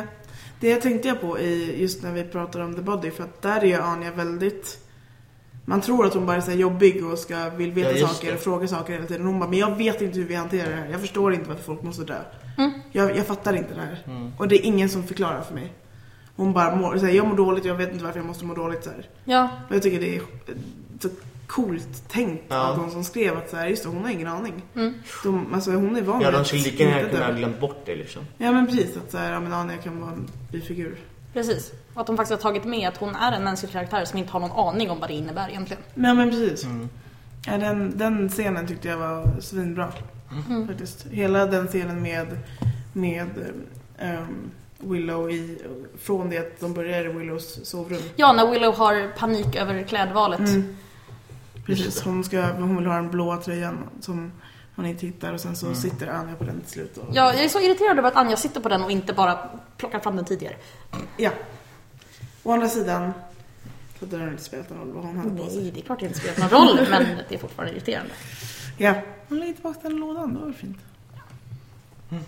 Det tänkte jag på i, just när vi pratar om The Body för att där är ju Anja väldigt man tror att hon bara är så jobbig och ska, vill veta Ja, saker och fråga saker hela tiden. Hon bara, men jag vet inte hur vi hanterar det här. Jag förstår inte varför folk måste dö. Mm. Jag, jag fattar inte det här. Och det är ingen som förklarar för mig. Hon bara mår, så här, jag mår dåligt, jag vet inte varför jag måste må dåligt så här. Ja, Och jag tycker det är så coolt tänkt Ja. av de som skrev att så här, just det, hon har ingen aning. De, alltså, hon är van Ja, de skulle lika gärna kunna ha glömt bort det liksom. Ja men precis, att så här, ja, men Anja kan vara en bifigur. precis. Och att de faktiskt har tagit med att hon är en mänsklig karaktär som inte har någon aning om vad det innebär egentligen. Ja men precis. Mm. Ja, den, den scenen tyckte jag var svinbra. Mm. Faktiskt. Hela den scenen med, med ehm, Willow i, från det att de börjar i Willows sovrum. Ja, när Willow har panik över klädvalet. Mm. Precis, hon, ska, hon vill ha den blåa tröjan som hon inte hittar och sen så Mm. sitter Anja på den till slut. Och, Ja, jag är så irriterad över att Anja sitter på den och inte bara plockar fram den tidigare. ja. Å andra sidan så hade det inte spelat någon roll vad hon hade på sig. Nej, det är klart det inte spelar någon roll, men det är fortfarande irriterande. Ja, hon lägger tillbaka den lådan, det var fint. Mm.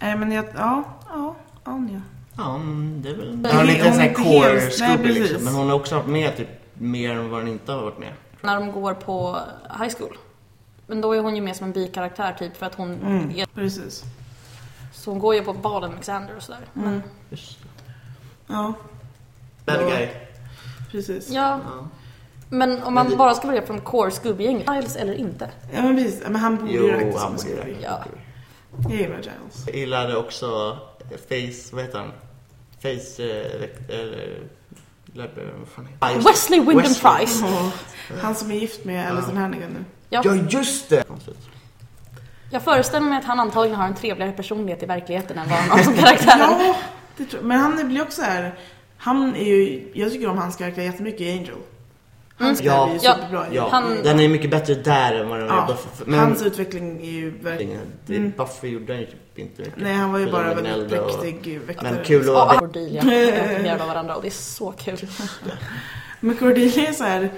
Nej men jag, ja, ja, Anja. Ja, men det är väl... Hon Hon är inte en sån är här inte core helt- nej, Scooby precis. liksom. Men hon har också varit med typ mer än vad hon inte har varit med. När de går på high school. Men då är hon ju med som en bikaraktär typ för att hon Mm. är, Precis. Så hon går ju på balen med Xander och sådär. Mm. Men. Ja, Bad guy. precis. ja, Ja. men om man Men det- bara ska välja från core Scooby-gänget, Giles eller inte? Ja men precis, men han borde ju Jo, räknas han som borde Scooby. Ja. Jag gillar Giles. Jag gillade också Face, vad heter han? Face, eh, eller... Fan heter han? Wesley Wyndham Wesley. Price! Och han som är gift med Alison Hannigan nu. Ja. Ja, just det! Jag föreställer mig att han antagligen har en trevligare personlighet i verkligheten än vad han har som karaktär. Ja, det tror, men han blir också här. Han är ju, jag tycker om hans karaktär jättemycket i Angel. Hans Ja. karaktär är ju Ja. superbra Ja, Han- den är mycket bättre där än vad den är Ja, Buffy. Men Hans utveckling är ju verkligen... Mm. Buffy gjorde han ju typ inte mycket. Nej, han var ju bara de väldigt och- präktig väktare. Men kul Och att... Cordelia är imponerade av varandra och det är så kul. Men Cordelia är så här,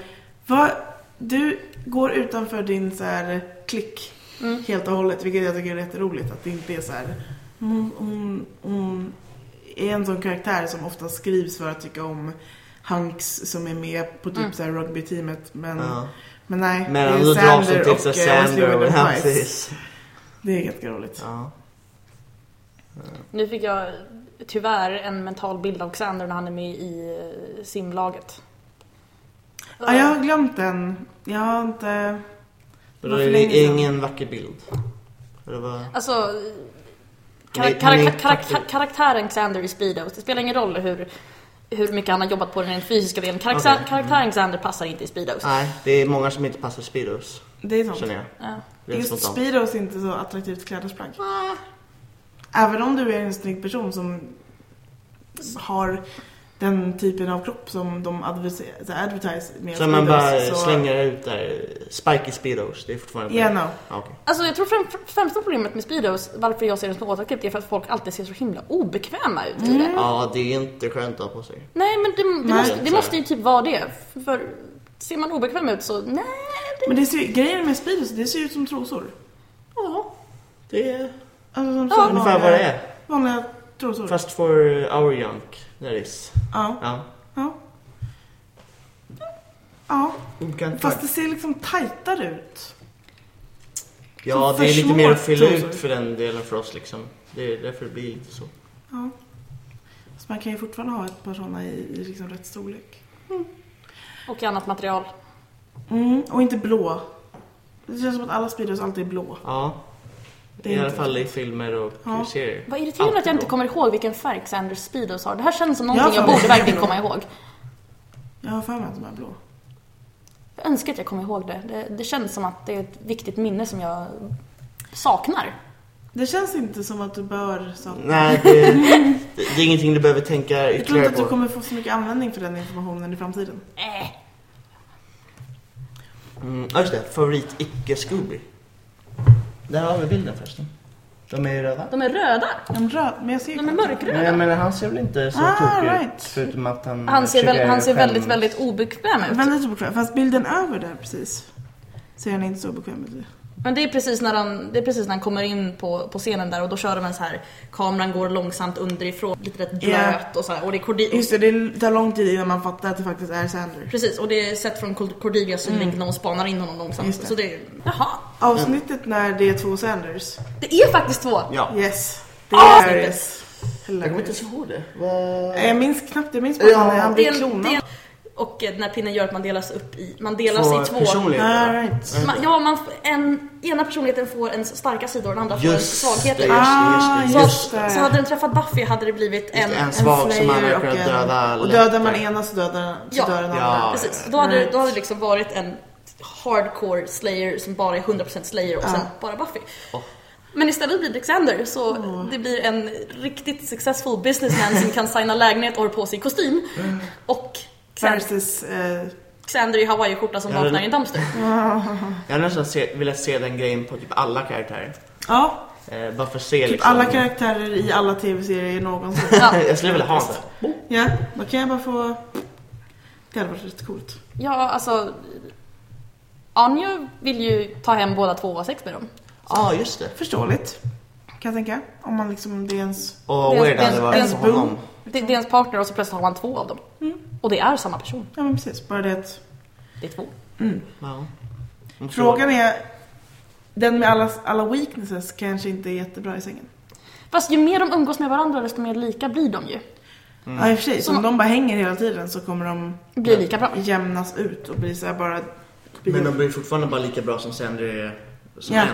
vad, du går utanför din så här klick Mm. helt och hållet, vilket jag tycker är jätteroligt. Att det inte är så här, hon, hon, hon är en sån karaktär som ofta skrivs för att tycka om Hanks som är med på typ Mm. så här rugby-teamet. Men, Ja. men nej, Men det är Sander och sig eh, Wesley Sander och... Ja, Price. precis. Det är ganska roligt. Ja. Nu fick jag tyvärr en mental bild av Xander när han är med i eh, simlaget. Ja, jag har glömt den. Jag har inte... Och Det var det ingen vacker bild. Det var... Alltså, Nej, kar- han är kar- inte kar- faktiskt- karaktären Xander i Speedos, det spelar ingen roll hur, hur mycket han har jobbat på den fysiska delen. Karaktär, Okej. Karaktären Xander passar inte i Speedos. Nej, det är många som inte passar Speedos. Det är sant. Känner jag. Ja. Rent Just spontant. Speedos är inte så attraktivt klädesplagg. Ah. Även om du är en snygg person som har den typen av kropp som de advertise, med Så man bara så- slänger ut där, spiky speedos, det är fortfarande Yeah, no. Ja, okej. Alltså jag tror främ, främsta problemet med Speedos, varför jag ser dem som återklipp, är för att folk alltid ser så himla obekväma ut i det. Ja, det är inte skönt att ha på sig. Nej men det, det, Nej. måste, det måste ju typ vara det. För ser man obekväm ut så, nej. Det, Men det ser, grejen med Speedos, det ser ut som trosor. Ja, det är Alltså som Ja. ungefär vad det är. Vanliga trosor. Fast for our junk, is. Ja. Ja. Ja. Ja. Obekant Fast det ser liksom tajtare ut. Ja, som det är lite mer att fylla ut för den delen för oss liksom. Det är därför det blir lite så. Ja. Så man kan ju fortfarande ha ett par sådana i, i liksom rätt storlek. och annat material. Mm. Och inte blå. Det känns som att alla Speedos alltid är blå. Ja. Det är I alla fall i filmer och Ja. serier. Vad irriterande att jag inte kommer ihåg vilken färg Xanders Speedos har. Det här känns som Jag någonting jag mig borde verkligen komma ihåg. Jag har för mig att de är blå. Jag önskar att jag kommer ihåg det. det. Det känns som att det är ett viktigt minne som jag saknar. Det känns inte som att du bör sakna. Nej, det, det, det är ingenting du behöver tänka Jag tror inte ytterligare att du på. kommer få så mycket användning för den informationen i framtiden. Äh. Mm, ja, just det. Favorit icke-Scooby. Där har vi bilden förresten. De är ju röda. De är röda. De röd, men jag ser De är Men mörkröda. jag menar, han ser väl inte så Ah, tokig right. ut? Förutom att han Han ser, väl, han ser väldigt, väldigt obekväm ut. Väldigt obekväm. Fast bilden över där precis ser han inte så bekväm ut. Men det är precis när han, det är precis när han kommer in på, på scenen där och då kör de en så här kameran går långsamt underifrån, lite rätt blöt Ja. och så här, och det är Cordi- Just det, det tar lång tid innan man fattar att det faktiskt är Sander. Precis, och det är sett från Cord- Cordelias synvinkel när hon spanar in honom långsamt. Just det. Så det är, jaha. Avsnittet när det är två Sanders. Det är faktiskt två! Ja. Yes. Det är yes. Jag kommer inte ens ihåg det. Jag minns knappt, jag minns bara Ja. han Det blir klonad. En, och eh, den här pinnen gör att man delas upp i, man delas Två i två. personligheter. Ah, right. Mm. Man, ja, man, en, ena personligheten får en starka sidor och den andra får en svagheter. just Ah, det, just Så, det. just det. så hade den träffat Buffy hade det blivit en... det, en svag som Slayer man hade och kunnat en- döda Och dödar man ena så dödar, så Ja. dör den andra. Ja. Precis, då hade, Right. då hade det liksom varit en hardcore slayer som bara är 100% slayer och Ja. sen bara Buffy. Åh. Men istället blir det Xander så det blir en riktigt successful businessman som kan signa lägenhet och har på sig kostym. Och Xander, Versus... Eh, Xander i hawaiiskjorta som vaknar i en dumpster. Jag hade nästan se, velat se den grejen på typ alla karaktärer. ja, Eh, bara för att se typ liksom. alla karaktärer i alla tv-serier någonsin. Ja. jag skulle vilja ha det. ja, då kan jag bara få... Det hade varit rätt coolt. Ja, alltså... Anja vill ju ta hem båda två och ha sex med dem. Ja, ah, just det. Förståeligt. Kan jag tänka. Om man liksom, det är ens... Det är- weird hade det varit är för en honom. Det, det är ens partner och så plötsligt har man två av dem. Och det är samma person. Ja men precis, bara det att... Det är två. Ja. Om så- Frågan är... Den med alla, alla weaknesses kanske inte är jättebra i sängen. Fast ju mer de umgås med varandra desto mer lika blir de ju. Ja i och för sig, så om de bara hänger hela tiden så kommer de Blir lika bra. jämnas ut och bli så här bara. Men de blir fortfarande bara lika bra som är som Ja. en.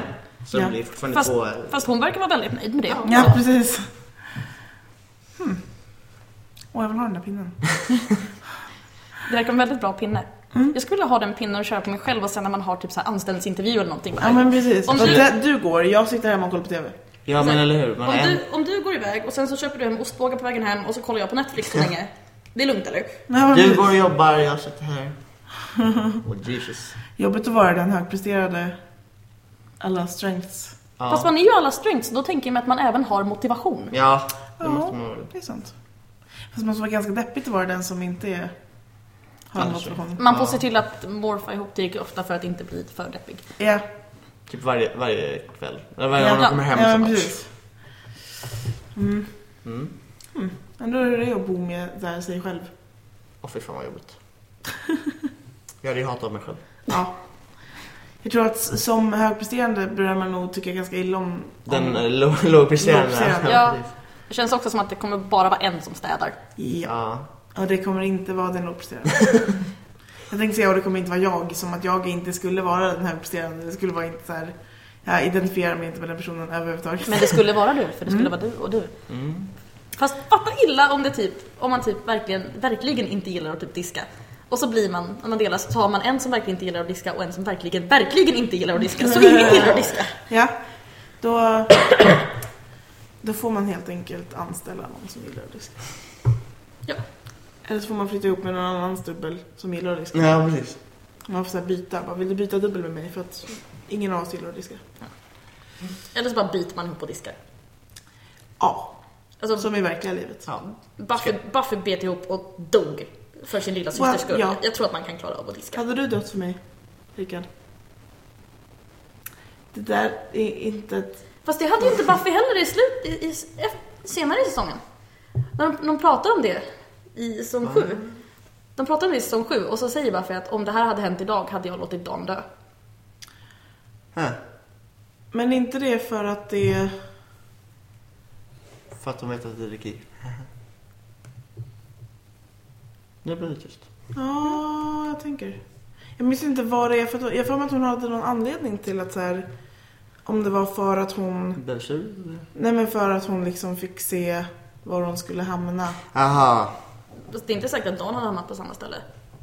Så Ja. det blir fortfarande Fast, två... fast hon verkar vara väldigt nöjd med det. Ja, Så. precis. Hmm. Och jag vill ha den där pinnen. Det verkar vara en väldigt bra pinne. Mm. Jag skulle vilja ha den pinnen och köra på mig själv och sen när man har typ så här anställningsintervju eller någonting. Ja men precis. Om du- du går, jag sitter hemma och kollar på TV. Ja men eller hur. Man Om en... du, om du går iväg och sen så köper du hem ostbågar på vägen hem och så kollar jag på Netflix så länge. Det är lugnt eller? Men Du går och jobbar, jag sitter här. Oh Jesus. Jobbigt att vara den högpresterade alla strengths. Ja. Fast man är ju alla strengths, då tänker jag mig att man även har motivation. Ja, det Ja. måste man väl. Det är sant. Fast det måste vara ganska deppigt att vara den som inte är, har en Kanske. motivation. Man får Ja. se till att morfa ihop tillräckligt ofta för att inte bli för deppig. Ja, Typ varje, varje kväll. Eller varje Ja. gång man kommer hem ja så precis. Mm. Mm. Ändå är det att bo med där sig själv. Åh fy fan vad jobbigt. Jag hade ju hatat mig själv. Ja. Jag tror att som högpresterande börjar man nog tycka ganska illa om... Den om eh, låg- lågpresterande. Lågpresterande. Ja. Det känns också som att det kommer bara vara en som städar. ja. Ja. det kommer inte vara den lågpresterande. jag tänkte säga att det kommer inte vara jag, som att jag inte skulle vara den högpresterande. Det skulle vara inte så här... Jag identifierar mig inte med den personen överhuvudtaget. Men det skulle vara du, för det skulle vara du och du. Mm. Fast fatta illa om det typ, om man typ verkligen, verkligen inte gillar att typ diska. Och så blir man, när man delas, så har man en som verkligen inte gillar att diska och en som verkligen, verkligen inte gillar att diska. Så ingen gillar att diska. Ja, då, då får man helt enkelt anställa någon som gillar att diska. Ja. Eller så får man flytta ihop med någon annans dubbel som gillar att diska. Ja, precis. Man får så här byta. Bara, vill du byta dubbel med mig? För att ingen av oss gillar att diska. Eller så bara biter man ihop och diskar. Ja, Alltså, som i verkliga livet. Ja. Buffy, Buffy bet ihop och dog för sin lilla systers skull. ja. Jag tror att man kan klara av att diska. Hade du dött för mig, Rickard? Det där är inte ett... Fast det hade ju inte Buffy heller i slut, i, i, senare i säsongen. När de, de pratar om det i säsong 7. De pratar om det i säsong 7 och så säger Buffy att om det här hade hänt idag hade jag låtit Dawn dö. Huh. Men inte det för att det... För att de vet att det är krig. Nu blir det tyst. Ja, jag tänker. Jag minns inte vad det är. För att, jag får mig att hon hade någon anledning till att så här... Om det var för att hon... Blev sur? Nej men för att hon liksom fick se var hon skulle hamna. Aha. Det är inte säkert att Dawn hade hamnat på samma ställe.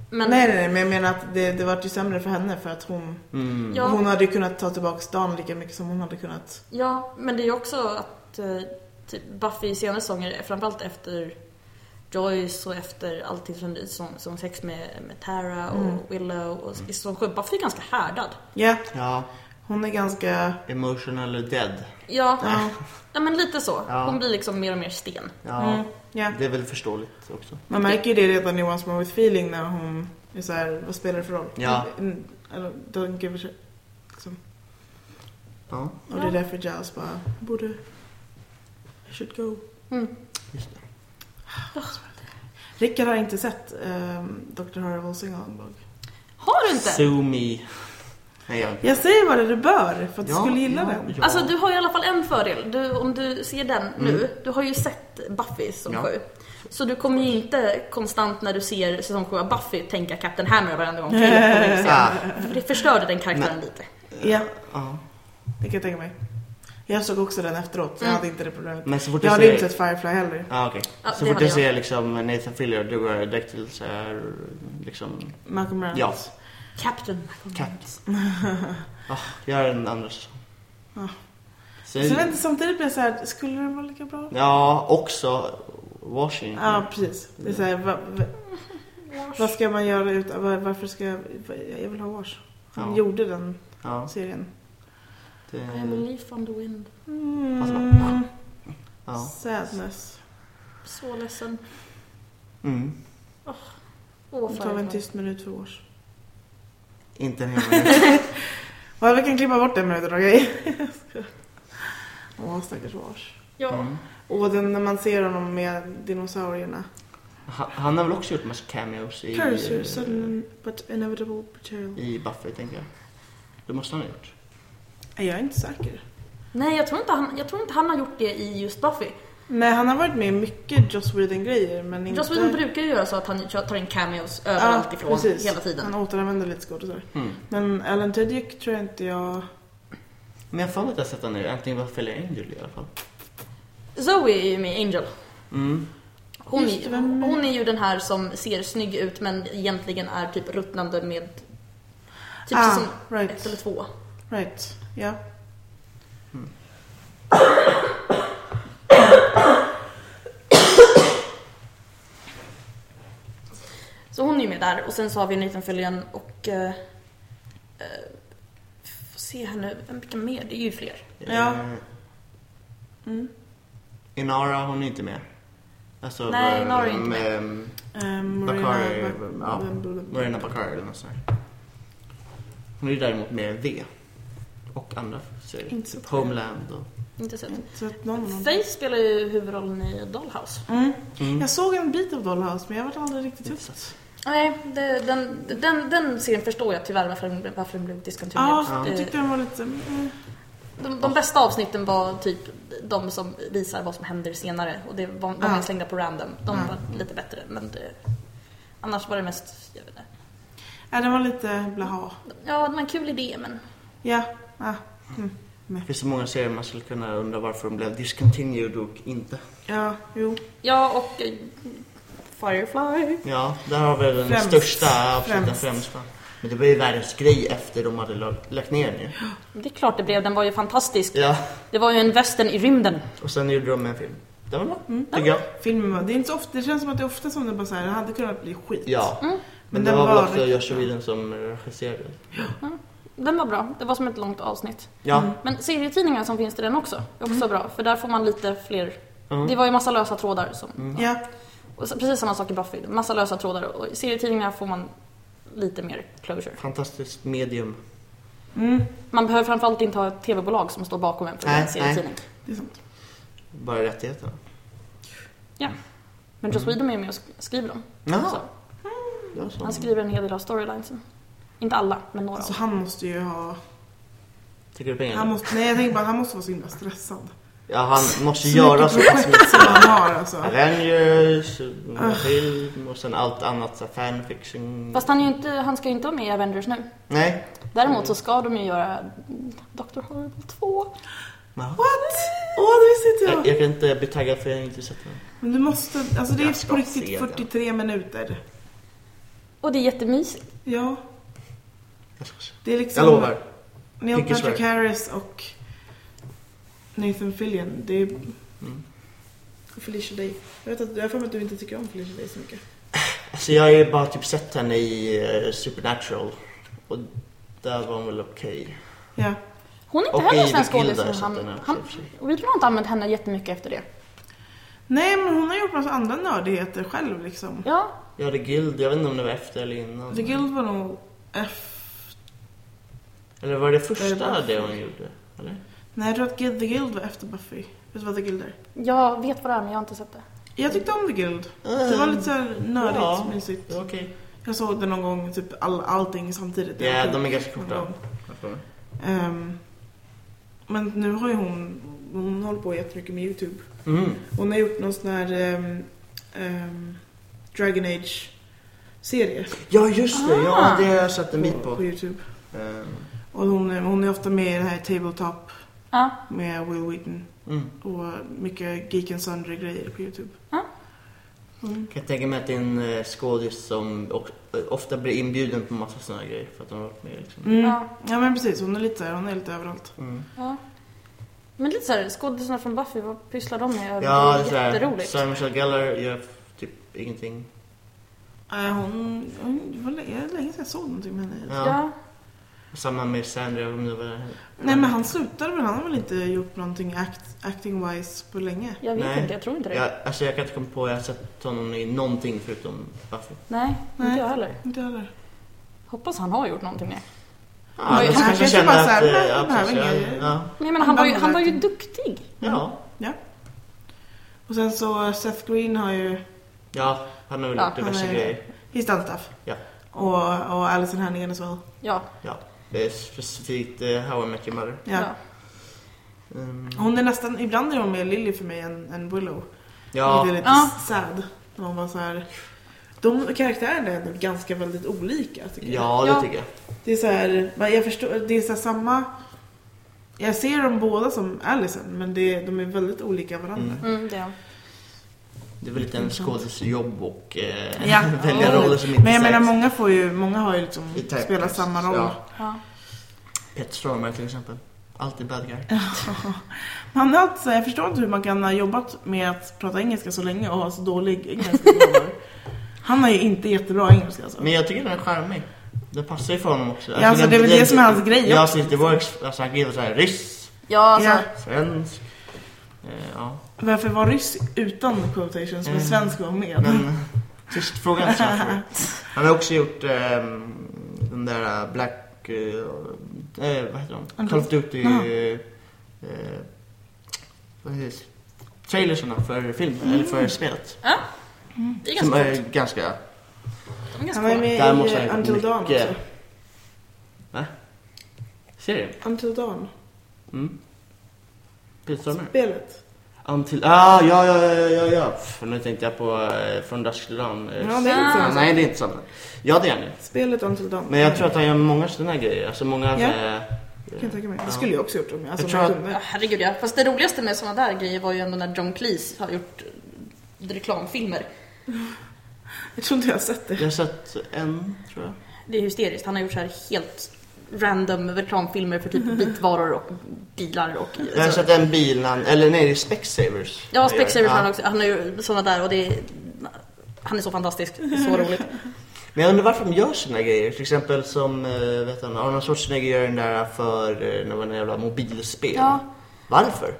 Men, Nej nej nej, men jag menar att det, det var ju sämre för henne för att hon... Mm. Ja. Hon hade ju kunnat ta tillbaka Dan lika mycket som hon hade kunnat... Ja, men det är ju också att eh, typ Buffy i senare säsonger, framförallt efter Joyce och efter allting från säsong, säsong 6 med, med Tara och Mm. Willow och i säsong 7, Buffy är ganska härdad. Ja, Ja. Hon är ganska... Emotionally dead. Ja, Ja. ja men lite så. Ja. Hon blir liksom mer och mer sten. Ja. Mm, ja. Det är väl förståeligt också. Man märker ju det redan i Once More With Feeling när hon är så här, vad spelar det för roll? Ja. Mm, Eller, don't give a shit. Liksom. Ja, Och det är därför Giles bara, borde... I should go. Mm. just det. Rickard har inte sett um, Dr. Horrible Sing-Along Har du inte? Sue me. Nej, jag... Jag säger bara det du bör, för att du Ja, skulle gilla ja, den. ja. Alltså du har i alla fall en fördel. Du, om du ser den nu, Mm. du har ju sett Buffy som Ja. sju. Så du kommer ju inte konstant när du ser säsong 7 av Buffy tänka Captain Hammer varenda gång i Ah. Det förstörde den karaktären lite. Ja, Ja. det kan jag tänka mig. Jag såg också den efteråt, så jag Mm. hade inte det problemet. Men så fort Jag hade ser... inte sett Firefly heller. Ja, okej. Ja, så fort jag ser liksom Nathan Fillier, då går direkt till så här, liksom... Malcolm Reynolds. Ja. Captain. Cat. oh, jag är en andra säsong. Ja. Så, Så vet inte, samtidigt blir jag så här, skulle den vara lika bra? ja, också Washington. Ja, precis. Det är så här, va, va, vad ska man göra ut var, Varför ska jag... Jag vill ha Wash. Han Ja. gjorde den Ja, serien. det, I am a leaf on the wind. Mm. ja. Sadness. Så ledsen. Mm. Åh, Då tar vi en tyst minut för Wash. Inte en hel minut. Vi kan klippa bort den minuten, okej? Åh, stackars Wash. Ja. Mm. Och den, när man ser honom med dinosaurierna. Han, han har väl också gjort massa cameos i, Cursor, sudden but inevitable betrayal. i Buffy, tänker jag. Det måste han ha gjort. Jag är inte säker. Nej, jag tror, inte han, jag tror inte han har gjort det i just Buffy. Nej, han har varit med i mycket Joss Whedon-grejer, men inte... Joss Whedon brukar ju göra så att han tar in cameos överallt ifrån precis. hela tiden. Han återanvänder lite skådisar. Mm. Men Alan Tudyk tror jag inte jag... Men jag har för mig att jag sett honom nu. Antingen var Felicia Angel i alla fall. Zoe är ju med i Angel. Mm. Hon, Just är, hon är ju den här som ser snygg ut men egentligen är typ ruttnande med typ Ah, som right. ett eller två. Right, ja. Så hon är ju med där och sen så har vi Nathan Fillion och eh, eh, får se här nu, vem- vilka mer? Det är ju fler. Ja. Eh, Mm. Inara, hon är inte med. Alltså, Nej, eh, Inara är inte med. med. Um, Bakari, Marina, ja. Marina Bakari eller något sånt. Hon är ju däremot med V. Och andra serier. Inte så Typ Homeland och... Inte sett. Inte sett någon dem. Faith spelar ju huvudrollen i Dollhouse. Mm. Mm. Jag såg en bit av Dollhouse, men jag var aldrig riktigt hooked. Nej, det, den, den, den serien förstår jag tyvärr varför den, varför den blev discontinued. Ja, jag tyckte den var lite... Mm. De, de bästa avsnitten var typ de som visar vad som händer senare och det var, de Ja. är slängda på random. De Mm. var lite bättre men det, annars var det mest, jag vet inte. Ja, den var lite blaha. Ja, det var en kul idé men Ja, ah. mm. Det finns så många serier man skulle kunna undra varför de blev discontinued och inte. ja, jo. Ja, och eh, Firefly. Ja, där har vi den Främst. största, absolut den Främst. främsta. Men det var ju världens grej efter de hade lag- lagt ner den ju. Det är klart det blev, den var ju fantastisk. Ja, Det var ju en western i rymden. och sen gjorde de en film. Den var bra, Mm. tycker jag. Filmen var, det, är inte så ofta, det känns som att det är ofta som det bara så här, det hade kunnat bli skit. Ja. Mm. Men, Men det den var väl var också Joshua. Whedon som regisserade. Den var bra, det var som ett långt avsnitt. Ja. Mm. Men serietidningar som finns det den också, är också bra. För där får man lite fler... Mm. Det var ju massa lösa trådar. Som, Ja, och så- precis samma sak i Buffy, massa lösa trådar. Och i serietidningar får man lite mer closure. Fantastiskt medium. mm, Man behöver framförallt inte ha ett tv-bolag som står bakom en för Nej, en serietidning. det är sant. Bara rättigheterna. Ja. Men Joss Whedon är med och sk- skriver dem. Jaha. Så, så. han skriver en hel del av storylinesen. Inte alla, men några. Alltså av han måste ju ha... Tycker du pengarna? Han måste, nej jag tänker bara han måste vara så himla stressad. Ja, han måste Så göra så pass mycket. som han har alltså. Avengers, film och sen allt annat, så fanfiction. Fast han, är ju inte, han ska ju inte vara med i Avengers nu. Nej. Däremot så ska de ju göra Dr. Horrible 2. Ja. What? Åh det visste inte Jag, jag. jag kan inte bli taggad för jag har inte sett den. Men du måste, alltså det är på riktigt den. 43 minuter. Och det är jättemysigt. Ja, Jag ska se. det är liksom... Jag lovar. Neil Patrick. Harris och Nathan Fillion. Det är... Mm. Felicia Day. Jag vet att, jag har för mig att du inte tycker om Felicia Day så mycket. Alltså jag har ju bara typ sett henne i eh, Supernatural. Och där var hon väl okej. Ja. Hon är inte Och heller en sån skådis som han... och vi har inte använt henne jättemycket efter det. Nej men hon har gjort massa andra nördigheter själv liksom. Ja, Ja, The Guild, jag vet inte om det var efter eller innan. The Guild var nog F... Eller var det Det första var- det hon gjorde? Eller? Nej jag tror att The Guild var efter Buffy. Vet du vad The Guild är? jag vet vad det är men jag har inte sett det. Jag tyckte om The Guild. Det var lite såhär nördigt, Ja. mysigt. Okej. Jag såg det någon gång, typ all, allting samtidigt. Ja, kul. de är ganska korta. Ehm, men nu har ju hon, hon håller på jättemycket med YouTube. Mm. Hon har gjort någon sån här um, um, Dragon Age serie Ja, just det. Ja, Ah. det har jag sett en på, bit på. på YouTube. Ehm, Och hon, är- hon är ofta med i det här Tabletop Ja, med Will Wheaton. Mm. Och mycket Geek and Sundry grejer på YouTube. Ja. Mm. Kan jag tänka mig att det är en eh, skådis som och, ofta blir inbjuden på massa sådana grejer för att de har varit med liksom. Mm. Ja. Ja. men precis, hon är lite så här, hon är lite överallt. Mm. ja. Men lite såhär, skådisarna från Buffy, vad pysslar de med? Ja, det är är såhär. jätteroligt. Sarah Michelle Gellar gör typ ingenting. Äh, hon, hon, det var länge, länge sedan jag såg någonting med henne. Ja. Ja. Samma med Sandra, om det var... Nej men han slutade väl, han har väl inte gjort någonting act, acting wise på länge. Jag vet Nej. inte, jag tror inte det. Jag, alltså jag kan inte komma på att jag har sett honom i någonting förutom Buffy. Nej, Nej. inte jag heller. Inte jag heller. Hoppas han har gjort någonting mer. Ja, Han jag kanske kanske här, att... "Nej, eh, det behöver precis, ja, ja. Men menar, han var ju, Han han var ju duktig. Ja, Ja. Och sen så Seth Green har ju ja, han har väl Ja, gjort diverse han grejer. He's done stuff. Ja. Och, och Alison Hannigan as well. Ja. Ja, det specifikt uh, How I Met Your Mother. Ja. Ja. Mm. Hon är nästan, ibland är hon mer Lily för mig än, än Willow. Ja, Det är lite Ja. sad. Hon var så här. De karaktärerna är ändå ganska väldigt olika tycker jag. ja, det Ja. tycker jag. Det är så här, jag förstår, det är så här samma... Jag ser dem båda som Allison men det, de är väldigt olika varandra. Mm, det är. Det är väl lite en skådisjobb och eh, Ja. välja Ja. roller som inte Men jag menar sägs. många får ju, många har ju liksom spelat samma roll. ja. Ja. Pet Stormare till exempel. Alltid bad guy. Han är alltid så här, jag förstår inte hur man kan ha jobbat med att prata engelska så länge och ha så dålig engelska. han har. Ju inte jättebra engelska alltså. Men jag tycker den är charmig. Det passar ju för honom också. Ja, alltså, det är väl det som är hans grej Ja, också. så det works. Alltså han kan ju såhär ryss, Ja, alltså. Ja. svensk. Eh, ja. Varför var ryss utan quotations men Mm. svensk var med? Men tyst frågan är. Han har också gjort ehm, den där eh, Black... eh, eh, vad heter de? Call of Duty... Eh, eh, heter det? Trailersarna för filmen, eller för spelet. Ja. Det är Som ganska är coolt. ganska... De är ganska Han var med Där måste i Until Dawn också. Serien? Until Dawn. Mm. Spelet. Until... Ah, ja, ja, ja, ja, ja. Pff, nu tänkte jag på eh, Från Dusk till Dawn. eh, Ja, det är inte sant. Nej, det är inte sant. Ja, det är det. Spelet Until Dawn. Men jag tror att han gör många sådana här grejer. Alltså många... Ja. eh, Kan jag tänka mig. Det skulle jag också gjort om jag, alltså, Jag om tror jag att- Ja, herregud ja. Fast det roligaste med såna där grejer var ju ändå när John Cleese har gjort eh, reklamfilmer. Jag tror inte jag har sett det. Jag har sett en, tror jag. Det är hysteriskt. Han har gjort så här helt random reklamfilmer för typ vitvaror och bilar och... Jag har sett en bil, eller nej det är Specsavers. Ja, Specsavers har han Ja. också. Han har ju sådana där och det är... Han är så fantastisk. Så roligt. Men jag undrar varför de gör såna grejer. Till exempel som, eh, vet han, Arnold Schwarzenegger gör den där för, eh, när en jävla mobilspel. Ja. Varför?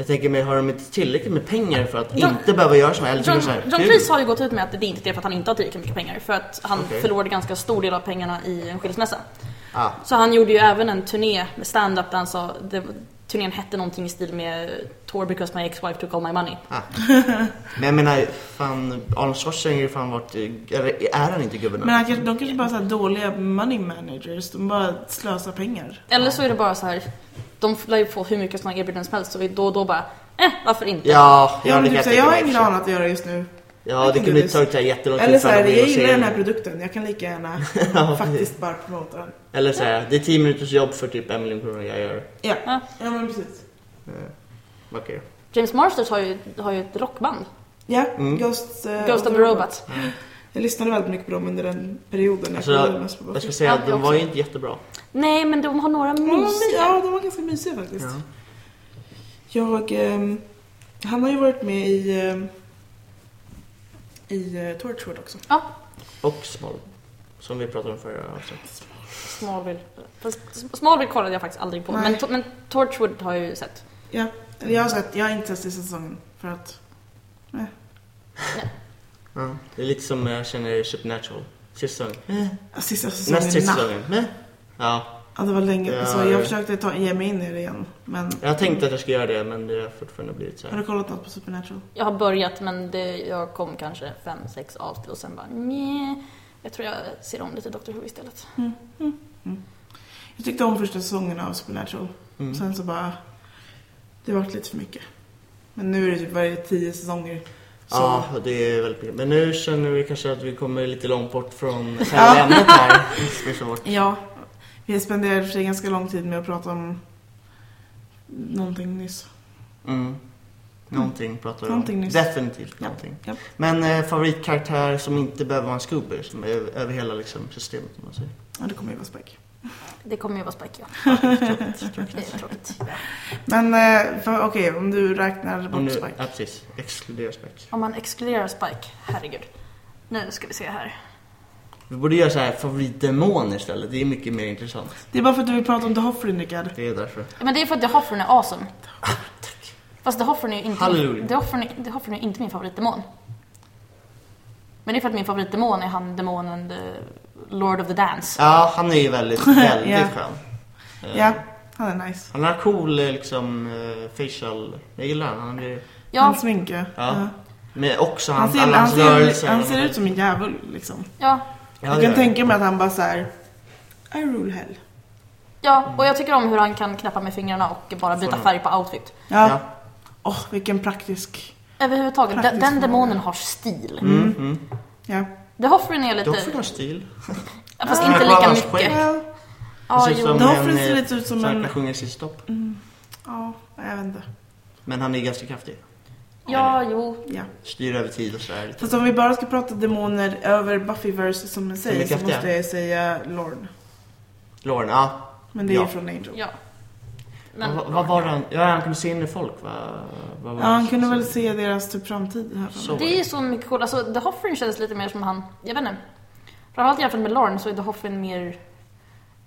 Jag tänker mig, har de inte tillräckligt med pengar för att John- inte behöva göra såna John, så här, John? Cleese har ju gått ut med att det är inte det för att han inte har tillräckligt mycket pengar. För att han Okej. förlorade ganska stor del av pengarna i en skilsmässa. Ah, Så han gjorde ju även en turné med stand-up där han sa, turnén hette någonting i stil med Tour because my ex-wife took all my money. ah. Men jag menar, fan, Arnold Schwarzenegger fan varit, eh, eller är han inte gubben? Men han kanske, de kanske bara är så här dåliga money managers. De bara slösar pengar. Eller så är det bara så här, de lär ju få hur mycket sådana erbjudanden som helst så då och då bara, eh, varför inte? Ja, Ja, det men kan typ, så jag har också. annat att göra just nu. Ja, det can kunde tagit så här jättelång tid Eller så här, jag gillar den här produkten. Jag kan lika gärna Ja, faktiskt bara promota den. Eller så här, det är 10 minuters jobb för typ en miljon kronor jag gör. Ja, Ja. ja men precis. Okej. James Marsters har ju, har ju ett rockband, Ja, Mm. Ghost, eh, Ghost of the Robot. Jag lyssnade väldigt mycket på dem under den perioden. Alltså, mest på jag ska säga Ja, att de jag var ju inte jättebra. Nej, men de har några Ja, mysiga. Ja, de var ganska mysiga faktiskt. Ja. Jag, ehm, han har ju varit med i, ehm, i uh, Torchwood också. Ja, Och Small. Som vi pratade om förra avsnittet. Smallville. Fast Smallville kollade jag faktiskt aldrig på, Nej. men, to- men Torchwood har jag ju sett. Ja, jag har sett, jag har inte sett sista säsongen för att, nej. Ja. Det är lite som jag känner i Supernatural. Sista säsongen. Ja, Sista säsongen, Näst sista säsongen. Meh. Ja. Ja, det var länge. Ja, så jag ja. försökte ta, ge mig in i det igen. Men Jag tänkte att jag skulle göra det men det har fortfarande blivit så har här. du kollat något på Supernatural? Jag har börjat, men det, jag kom kanske fem, sex avsnitt och sen bara nej. Jag tror jag ser om lite Doctor Who istället. Jag tyckte om första säsongen av Supernatural. Mm. Sen så bara, det var lite för mycket. Men nu är det typ varje tio säsonger. Så, Ja, det är väldigt mycket. Men nu känner vi kanske att vi kommer lite långt bort från själva ämnet här. Det ja. Vi spenderade för sig ganska lång tid med att prata om någonting nyss. Mm. Någonting pratar vi om. Någonting nyss. Definitivt Ja. någonting. Ja. Men eh, favoritkaraktär som inte behöver vara en Scooper, som är över, hela liksom, systemet om man säger. Ja, det kommer ju vara Spike. Det kommer ju vara Spike, ja. Tråkigt, tråkigt. Tråkigt. Men eh, okej, om du räknar Om bort nu, Spike. ja, precis. Exkludera Spike. Om man exkluderar Spike, herregud. Nu ska vi se här. Vi borde göra så här favoritdemoner istället. Det är mycket mer intressant. Det är bara för att du vill prata om The Hoffrin, Rickard. Det är därför. Men det är för att The Hoffern är awesome. Fast The Hoffern är ju inte, Halleluja. The Hoffern är, The Hoffern är inte min favoritdemon. Men det är för att min favoritdemon är han demonen The Lord of the Dance. Ja, han är ju väldigt, väldigt Ja. skön. Eh, Ja, han är nice. Han har cool eh, liksom eh, facial... Jag gillar han. Han är... Ja, Hans sminke. Ja. Men också Han han, ser, alla han, hans ser, rörelser. han ser ut som en djävul liksom. Ja, jag kan tänka mig att han bara såhär I rule hell. ja, och jag tycker om hur han kan knäppa med fingrarna och bara byta färg på outfit. Ja. Ja. Åh, vilken praktisk. Överhuvudtaget, den, Praktisk den förmåga. demonen har stil. Mm, mm. Ja. The Hoffren är lite... Dock har stil. Fast Ja, inte lika mycket. Ja, Precis jo. som The ser eh, lite ut som en... sjunger sitt stopp. Ja, jag vet inte. Men han är ganska kraftig. Ja, jo. Ja. Styr över tid och sådär. Fast om vi bara ska prata demoner över Buffyverse som en är säger så måste jag säga Lorn. Lauren, ja. Men det är Ja. ju från Angel. Ja, Ja. Men, Vad, vad var han? Ja, han kunde se in i folk va? Vad var han det? kunde väl se deras typ framtid här Så. det är så mycket coolt. Alltså, The Hoffren känns lite mer som han... Jag vet inte. Framförallt jämfört med Lauren så är The Hoffren mer...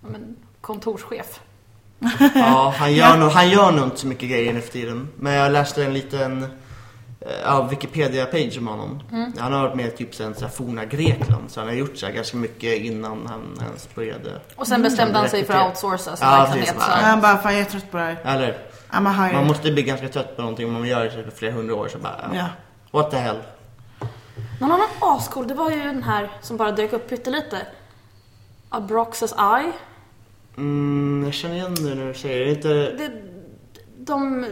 ja, Men, kontorschef. Ja, han gör, Ja. nog, han gör nog inte så mycket grejer nu för tiden. Men jag läste en liten ja, Wikipedia-page om honom. Mm. Han har varit med typ sen så här, forna Grekland. Så han har gjort så här, ganska mycket innan han ens började. Och sen bestämde han sig för att outsourca sin Ja, verksamhet. Så. Han bara, fan jag är trött på det här. Eller? Man måste bli ganska trött på någonting om man gör det för flera hundra år så bara, ja. What the hell. Någon annan ascool, det var ju den här som bara dök upp pyttelite. Abroxas Eye. Mm, jag känner igen det när du säger det. Är inte... Det, de...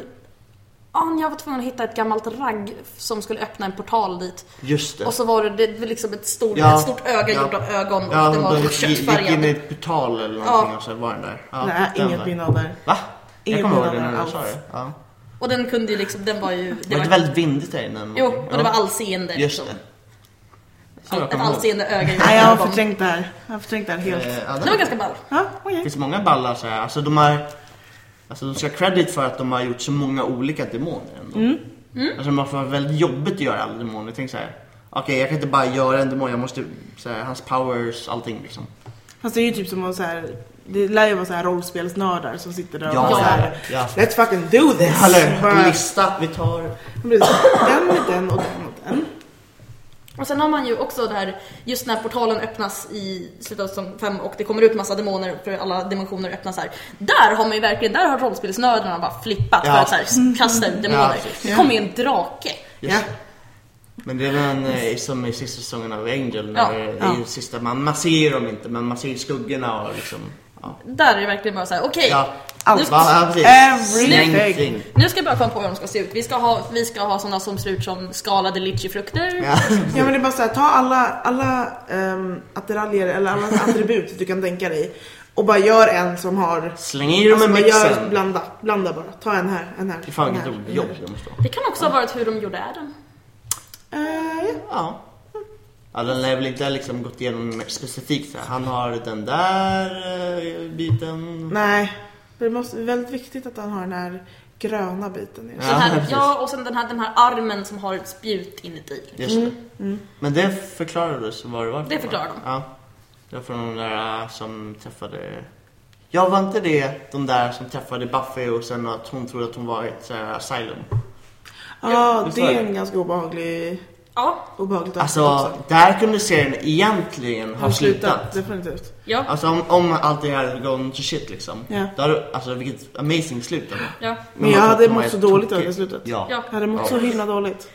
Ja, jag var tvungen att hitta ett gammalt ragg som skulle öppna en portal dit. Just det. Och så var det, det var liksom ett stort, Ja. ett stort öga Ja. gjort av ögon och ja, det var de gick in i köttfärgad. ett portal eller någonting Ja. och så var den där. Ja, Nej, inget minne av det. Va? Inget jag kommer ihåg det när det du sa det. Ja. Och den kunde ju liksom, den var ju... Det var inte väldigt vindigt där inne. Jo, och det var allseende. Just liksom. det. Ett allseende öga Nej, jag har ögon. förträngt det här. Jag har förträngt det här helt. Eh, Det var ganska ball. Ja, Det okej. finns många ballar så här. Alltså de har... Alltså de ska ha credit för att de har gjort så många olika demoner ändå. Mm. Alltså det måste vara väldigt jobbigt att göra alla demoner. Jag tänker så här. Okej, jag kan inte bara göra en demon, jag måste... Så här, hans powers, allting liksom. Fast det är ju typ som att så här, det lär ju vara så här rollspelsnördar som sitter där och Ja, bara så här, ja. Let's fucking do this! Eller Bara- lista, vi tar... Den med den och den och den. Och sen har man ju också det här, just när portalen öppnas i slutet av säsong 5 och det kommer ut massa demoner för alla dimensioner öppnas här. Där har man ju verkligen, där har rollspelsnördarna bara flippat Ja. för att så här, kasta ut demoner. Ja, det kommer ju en drake. Ja. Men det är väl en, eh, som i sista säsongen av Angel, när Ja. det är sista, man, man ser dem inte men man ser skuggorna och liksom... Där är det verkligen bara så här: okej. Ja, Allt. ja precis. Everything. Nu ska jag bara komma på hur de ska se ut. Vi ska ha, vi ska ha sådana som ser ut som skalade litchifrukter. Ja. Ja men det är bara så här, ta alla, alla um, attiraljer eller alla attribut du kan tänka dig och bara gör en som har Släng i dem Alltså gör, mixen. blanda, blanda bara. Ta en här, en här. Det är fan en vilket jobb det måste vara. Det kan också ha varit hur de gjorde Adam. Eh, ja. Ja. Ja, den har väl inte liksom gått igenom specifikt så här. Han har den där eh, biten. Nej, det är väldigt viktigt att han har den här gröna biten. i. Ja, Den här, ja, och sen den här, den här armen som har ett spjut inuti. Just det. Men det förklarades vad det var Det förklarar de. Ja. Det var från de där eh, som träffade... Ja, var inte det de där som träffade Buffy och sen att hon trodde att hon var i ett så här, asylum? Ja, visst det är en ganska obehaglig, Ja, obehagligt Alltså, också. där kunde serien egentligen ha Har slutat. Definitivt. ja, Alltså om, om allt det här hade gone to shit liksom. Ja. Då hade, alltså vilket amazing slut ändå. ja. Men jag hade mått så dåligt över slutet. Ja. Ja. Jag hade mått så himla dåligt.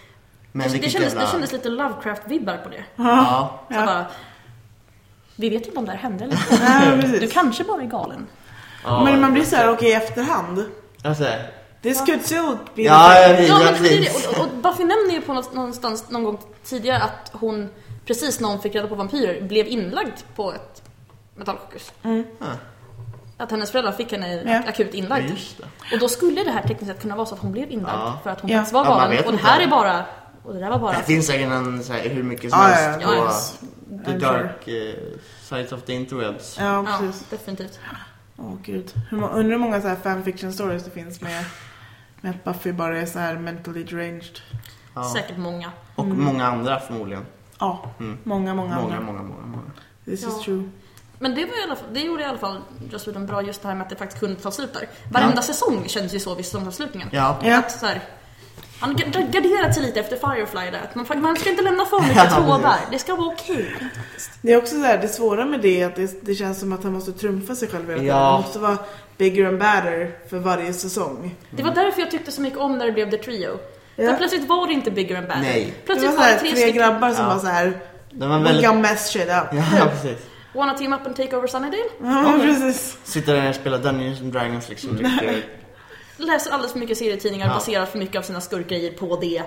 Men Det, kändes, jävla... det kändes lite Lovecraft-vibbar på det. Ja. Så Ja. bara, vi vet inte om det här hände eller inte. Nej, Du kanske bara är galen. ja. Men man blir så här, okej i efterhand. Alltså, This could still be Ja, jag vet. Ja, Ja, men det är precis. det. Och, och Buffy nämner ju på något, någonstans någon gång tidigare att hon, precis när hon fick reda på vampyrer, blev inlagd på ett mentalsjukhus. Ja. Att hennes föräldrar fick henne Ja. akut Ja, inlagd. det. Och då skulle det här tekniskt sett kunna vara så att hon blev inlagd Ja. för att hon Ja. faktiskt var Ja, galen. och det här är bara, och det där var bara... Det finns säkert en, så här, hur mycket som Ja, helst ja, på ja. the I'm dark uh, sides of the interwebs. Ja, Ja, precis. definitivt. Åh gud. Hur, undrar hur många så här fanfiction stories det finns med att Buffy bara är så här mentally deranged. Ja. Säkert många. Och många andra förmodligen. Ja, Mm. många, många, Många, andra. många, många, många. This Ja. is true. Men det, var i alla fall, det gjorde i alla fall Joss Whedon bra just det här med att det faktiskt kunde ta slut där. Varenda säsong kändes ju så vid säsongsavslutningen. Ja. Ja. Att så här, han garderat sig lite efter Firefly där. Man, man ska inte lämna för mycket trådar. Det ska vara okej. Det är också så här, det svåra med det är att det, det känns som att han måste trumfa sig själv hela tiden. Ja. Han måste vara bigger and badder för varje säsong. Det var därför jag tyckte så mycket om när det blev The Trio. Ja. För plötsligt var det inte bigger and better. Nej. Det Plötsligt var var så det här, tre, tre grabbar som Ja. var så här. De var We väldigt... got mess shit up. Ja, precis. Wanna team up and take over Sunnydale? Ja, precis. Sitter där och spelar Dungeons and Dragons liksom. Dricker. Läser alldeles för mycket serietidningar och Ja. baserar för mycket av sina skurkgrejer på det.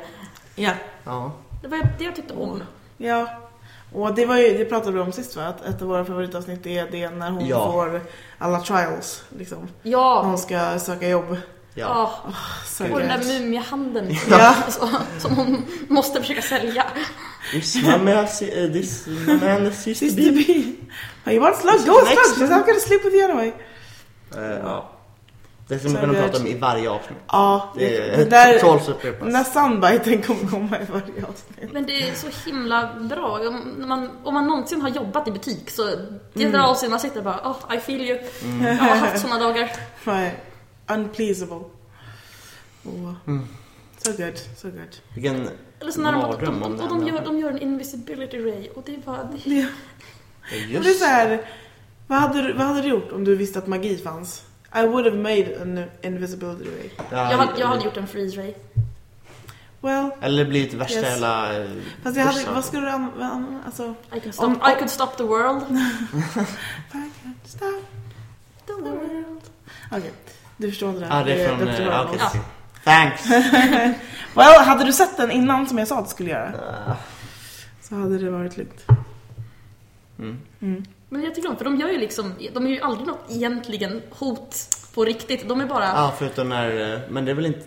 Ja. Ja. Det var det jag tyckte om. Ja. Och det var ju, det pratade vi om sist va? Att ett av våra favoritavsnitt är det när hon Ja. får alla trials liksom. När Ja. hon ska söka jobb. Ja. ja. Så Och den där gött. mumiehanden Ja. så, som hon måste försöka sälja. This man, uh, this man sister to be. You want slug? Go Next. slug! I'm gonna sleep with you anyway. Eh, Ja. Det som Så vi kan gött. prata om i varje avsnitt. Ja, Det det, är det där... Den där soundbiten kommer komma i varje avsnitt. Men det är så himla bra. Om man, om man någonsin har jobbat i butik så det Mm. där avsnittet man sitter bara oh, I feel you. Jag har haft såna dagar. Nej, Unpleasable. Och, Mm. So good, so good. Vilken Eller så när de, mardröm de, de, de, hände. gör, de gör en invisibility ray och det är bara... Det, Ja. Ja, Och Just det är så här, vad hade, du, vad hade du gjort om du visste att magi fanns? I would have made an invisibility ray. Ja, jag, hade, jag hade gjort en freeze ray. Well, Eller blivit värsta Yes. jävla... eh, fast jag hade, vad skulle du använda? Alltså, I could stop, Om- I could stop the world. I can stop the world. Okej, du förstår inte det Ja, det är från... Dr. eh, Ja, Ronalds. okej. Thanks. Well, hade du sett den innan som jag sa att du skulle göra? Ah, Så hade det varit lugnt. Mm. Mm. Men jag tycker om, för de gör ju liksom, de är ju aldrig något egentligen hot på riktigt. De är bara... Ja, förutom när, eh, men det är väl inte...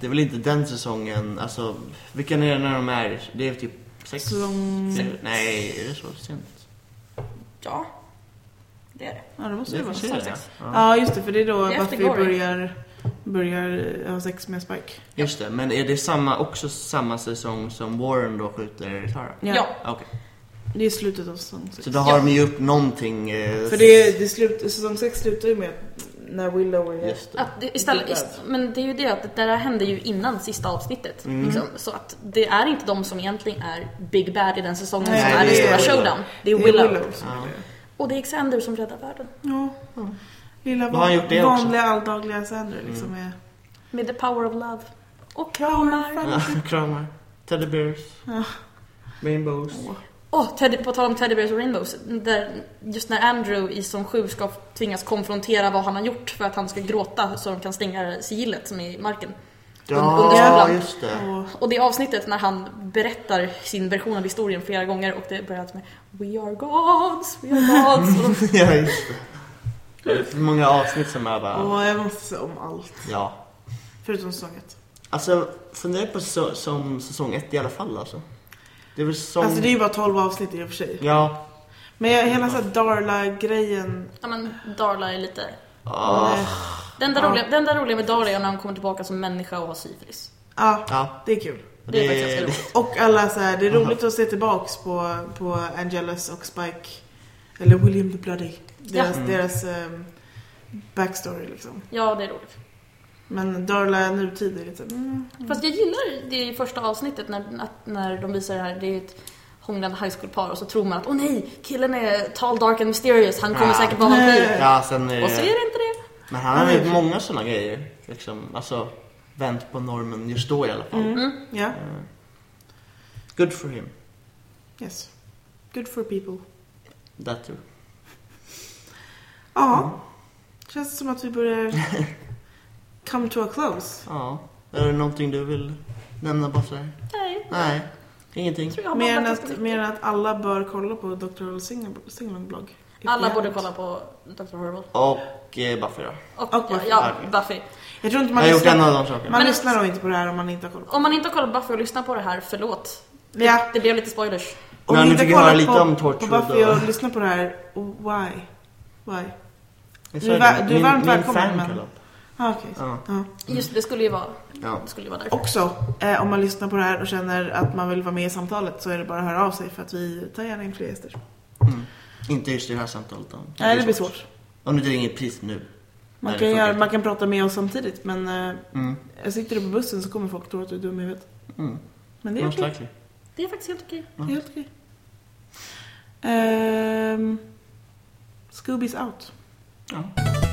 Det är väl inte den säsongen, alltså, vilken är det när de är? Det är typ sex? Säsong... Sex. Nej, är det så sent? Ja, det är det. Ja, det måste det vara sex. Ja. ja, just det, för det är då Buffy börjar börjar eh, ha sex med Spike. Just det, men är det samma, också samma säsong som Warren då skjuter Tara? Ja. Okej, Det är slutet av säsong sex. så då har Ja. de ju upp någonting... Eh, För det, det slut, säsong sex slutar ju med när Willow är... Just det. Att det, istället, ist, men det är ju det att det där hände ju innan sista avsnittet. Mm. Liksom, så att det är inte de som egentligen är Big Bad i den säsongen Nej, som är den är stora Willow. showdown. Det är Det är Willow. Willow som Ja. är det. Och det är Xander som räddar världen. Ja. Lilla gjort det också? vanliga alldagliga Sander liksom är... Med the power of love. Och kramar. Ja, kramar. Teddy bears. Ja. Rainbows. Åh, Teddy, på tal om Teddy Bears och Rainbows. Där, just när Andrew i som 7 ska tvingas konfrontera vad han har gjort för att han ska gråta så de kan stänga sigillet som är i marken. Ja, under just det. Och, det avsnittet när han berättar sin version av historien flera gånger och det börjar med We are gods, we are gods. Ja, just det. Det är för många avsnitt som är bara... och jag måste säga om allt. Ja. Förutom säsong ett. Alltså, fundera på så, som säsong ett i alla fall alltså. Det är väl som... Alltså det är ju bara 12 avsnitt i och för sig. Ja. Men jag, hela så här Darla-grejen. ja men Darla är lite... Ah, eh, Det enda, Ja. roliga, det enda roliga med Darla är när han kommer tillbaka som människa och har syfilis. Ja, ja. det är kul. Det är faktiskt ganska roligt. Och alla så här, det är roligt att se tillbaks på, på Angelus och Spike. Eller William the Bloody. Deras, Ja. deras ehm, backstory liksom. Ja, det är roligt. Men Darla nutid är lite... Mm, Fast jag gillar det i första avsnittet när, att, när de visar det här. Det är ett hånglande high school-par och så tror man att åh nej, killen är tall, dark and mysterious. Han kommer Ja. säkert vara vampyr. Ja, sen är Och så är det... inte det. Men han har ju många sådana grejer. Liksom, alltså, vänt på normen just då i alla fall. Mm. Mm. ja, Good for him. yes. Good for people. That too. Ja. Känns det som att vi börjar come to a close. Ja. Är det någonting du vill nämna bara så här? Nej, Nej, ingenting. jag tror jag har Mer än, babblat att, ganska mer än att alla bör kolla på Dr. Singling blogg. Alla borde kolla på Dr. Horrible. Och eh, Buffy då. Och, Och ja, Buffy. ja, Okej. Buffy. Jag tror inte Jag man har gjort en lyssnar, av de sakerna. man Men- lyssnar nog inte på det här om man inte har kollat på Om man inte har kollat Buffy och lyssnat på det här, förlåt. Det, Ja. det blev lite spoilers. Om Men ni inte fick höra kollat lite på, om på Buffy och- och lyssnar på det här, oh, why? Why? Du är det, va- du är min- varmt min välkommen, club. Ah, okej. Ja. Ja. Just det, skulle ju vara, Ja. det skulle ju vara därför. Också, eh, om man lyssnar på det här och känner att man vill vara med i samtalet så är det bara att höra av sig för att vi tar gärna in fler gäster. Mm. Inte just i det här samtalet då. Nej, det blir svårt. Om du inte ringer precis nu. Man det kan, göra, man kan prata med oss samtidigt men eh, Mm. jag sitter du på bussen så kommer folk tro att du är dum i huvudet. Mm. Men det är Most okej. likely. Det är faktiskt helt okej. Det är helt okej. Ehm, Scooby's out. Ja.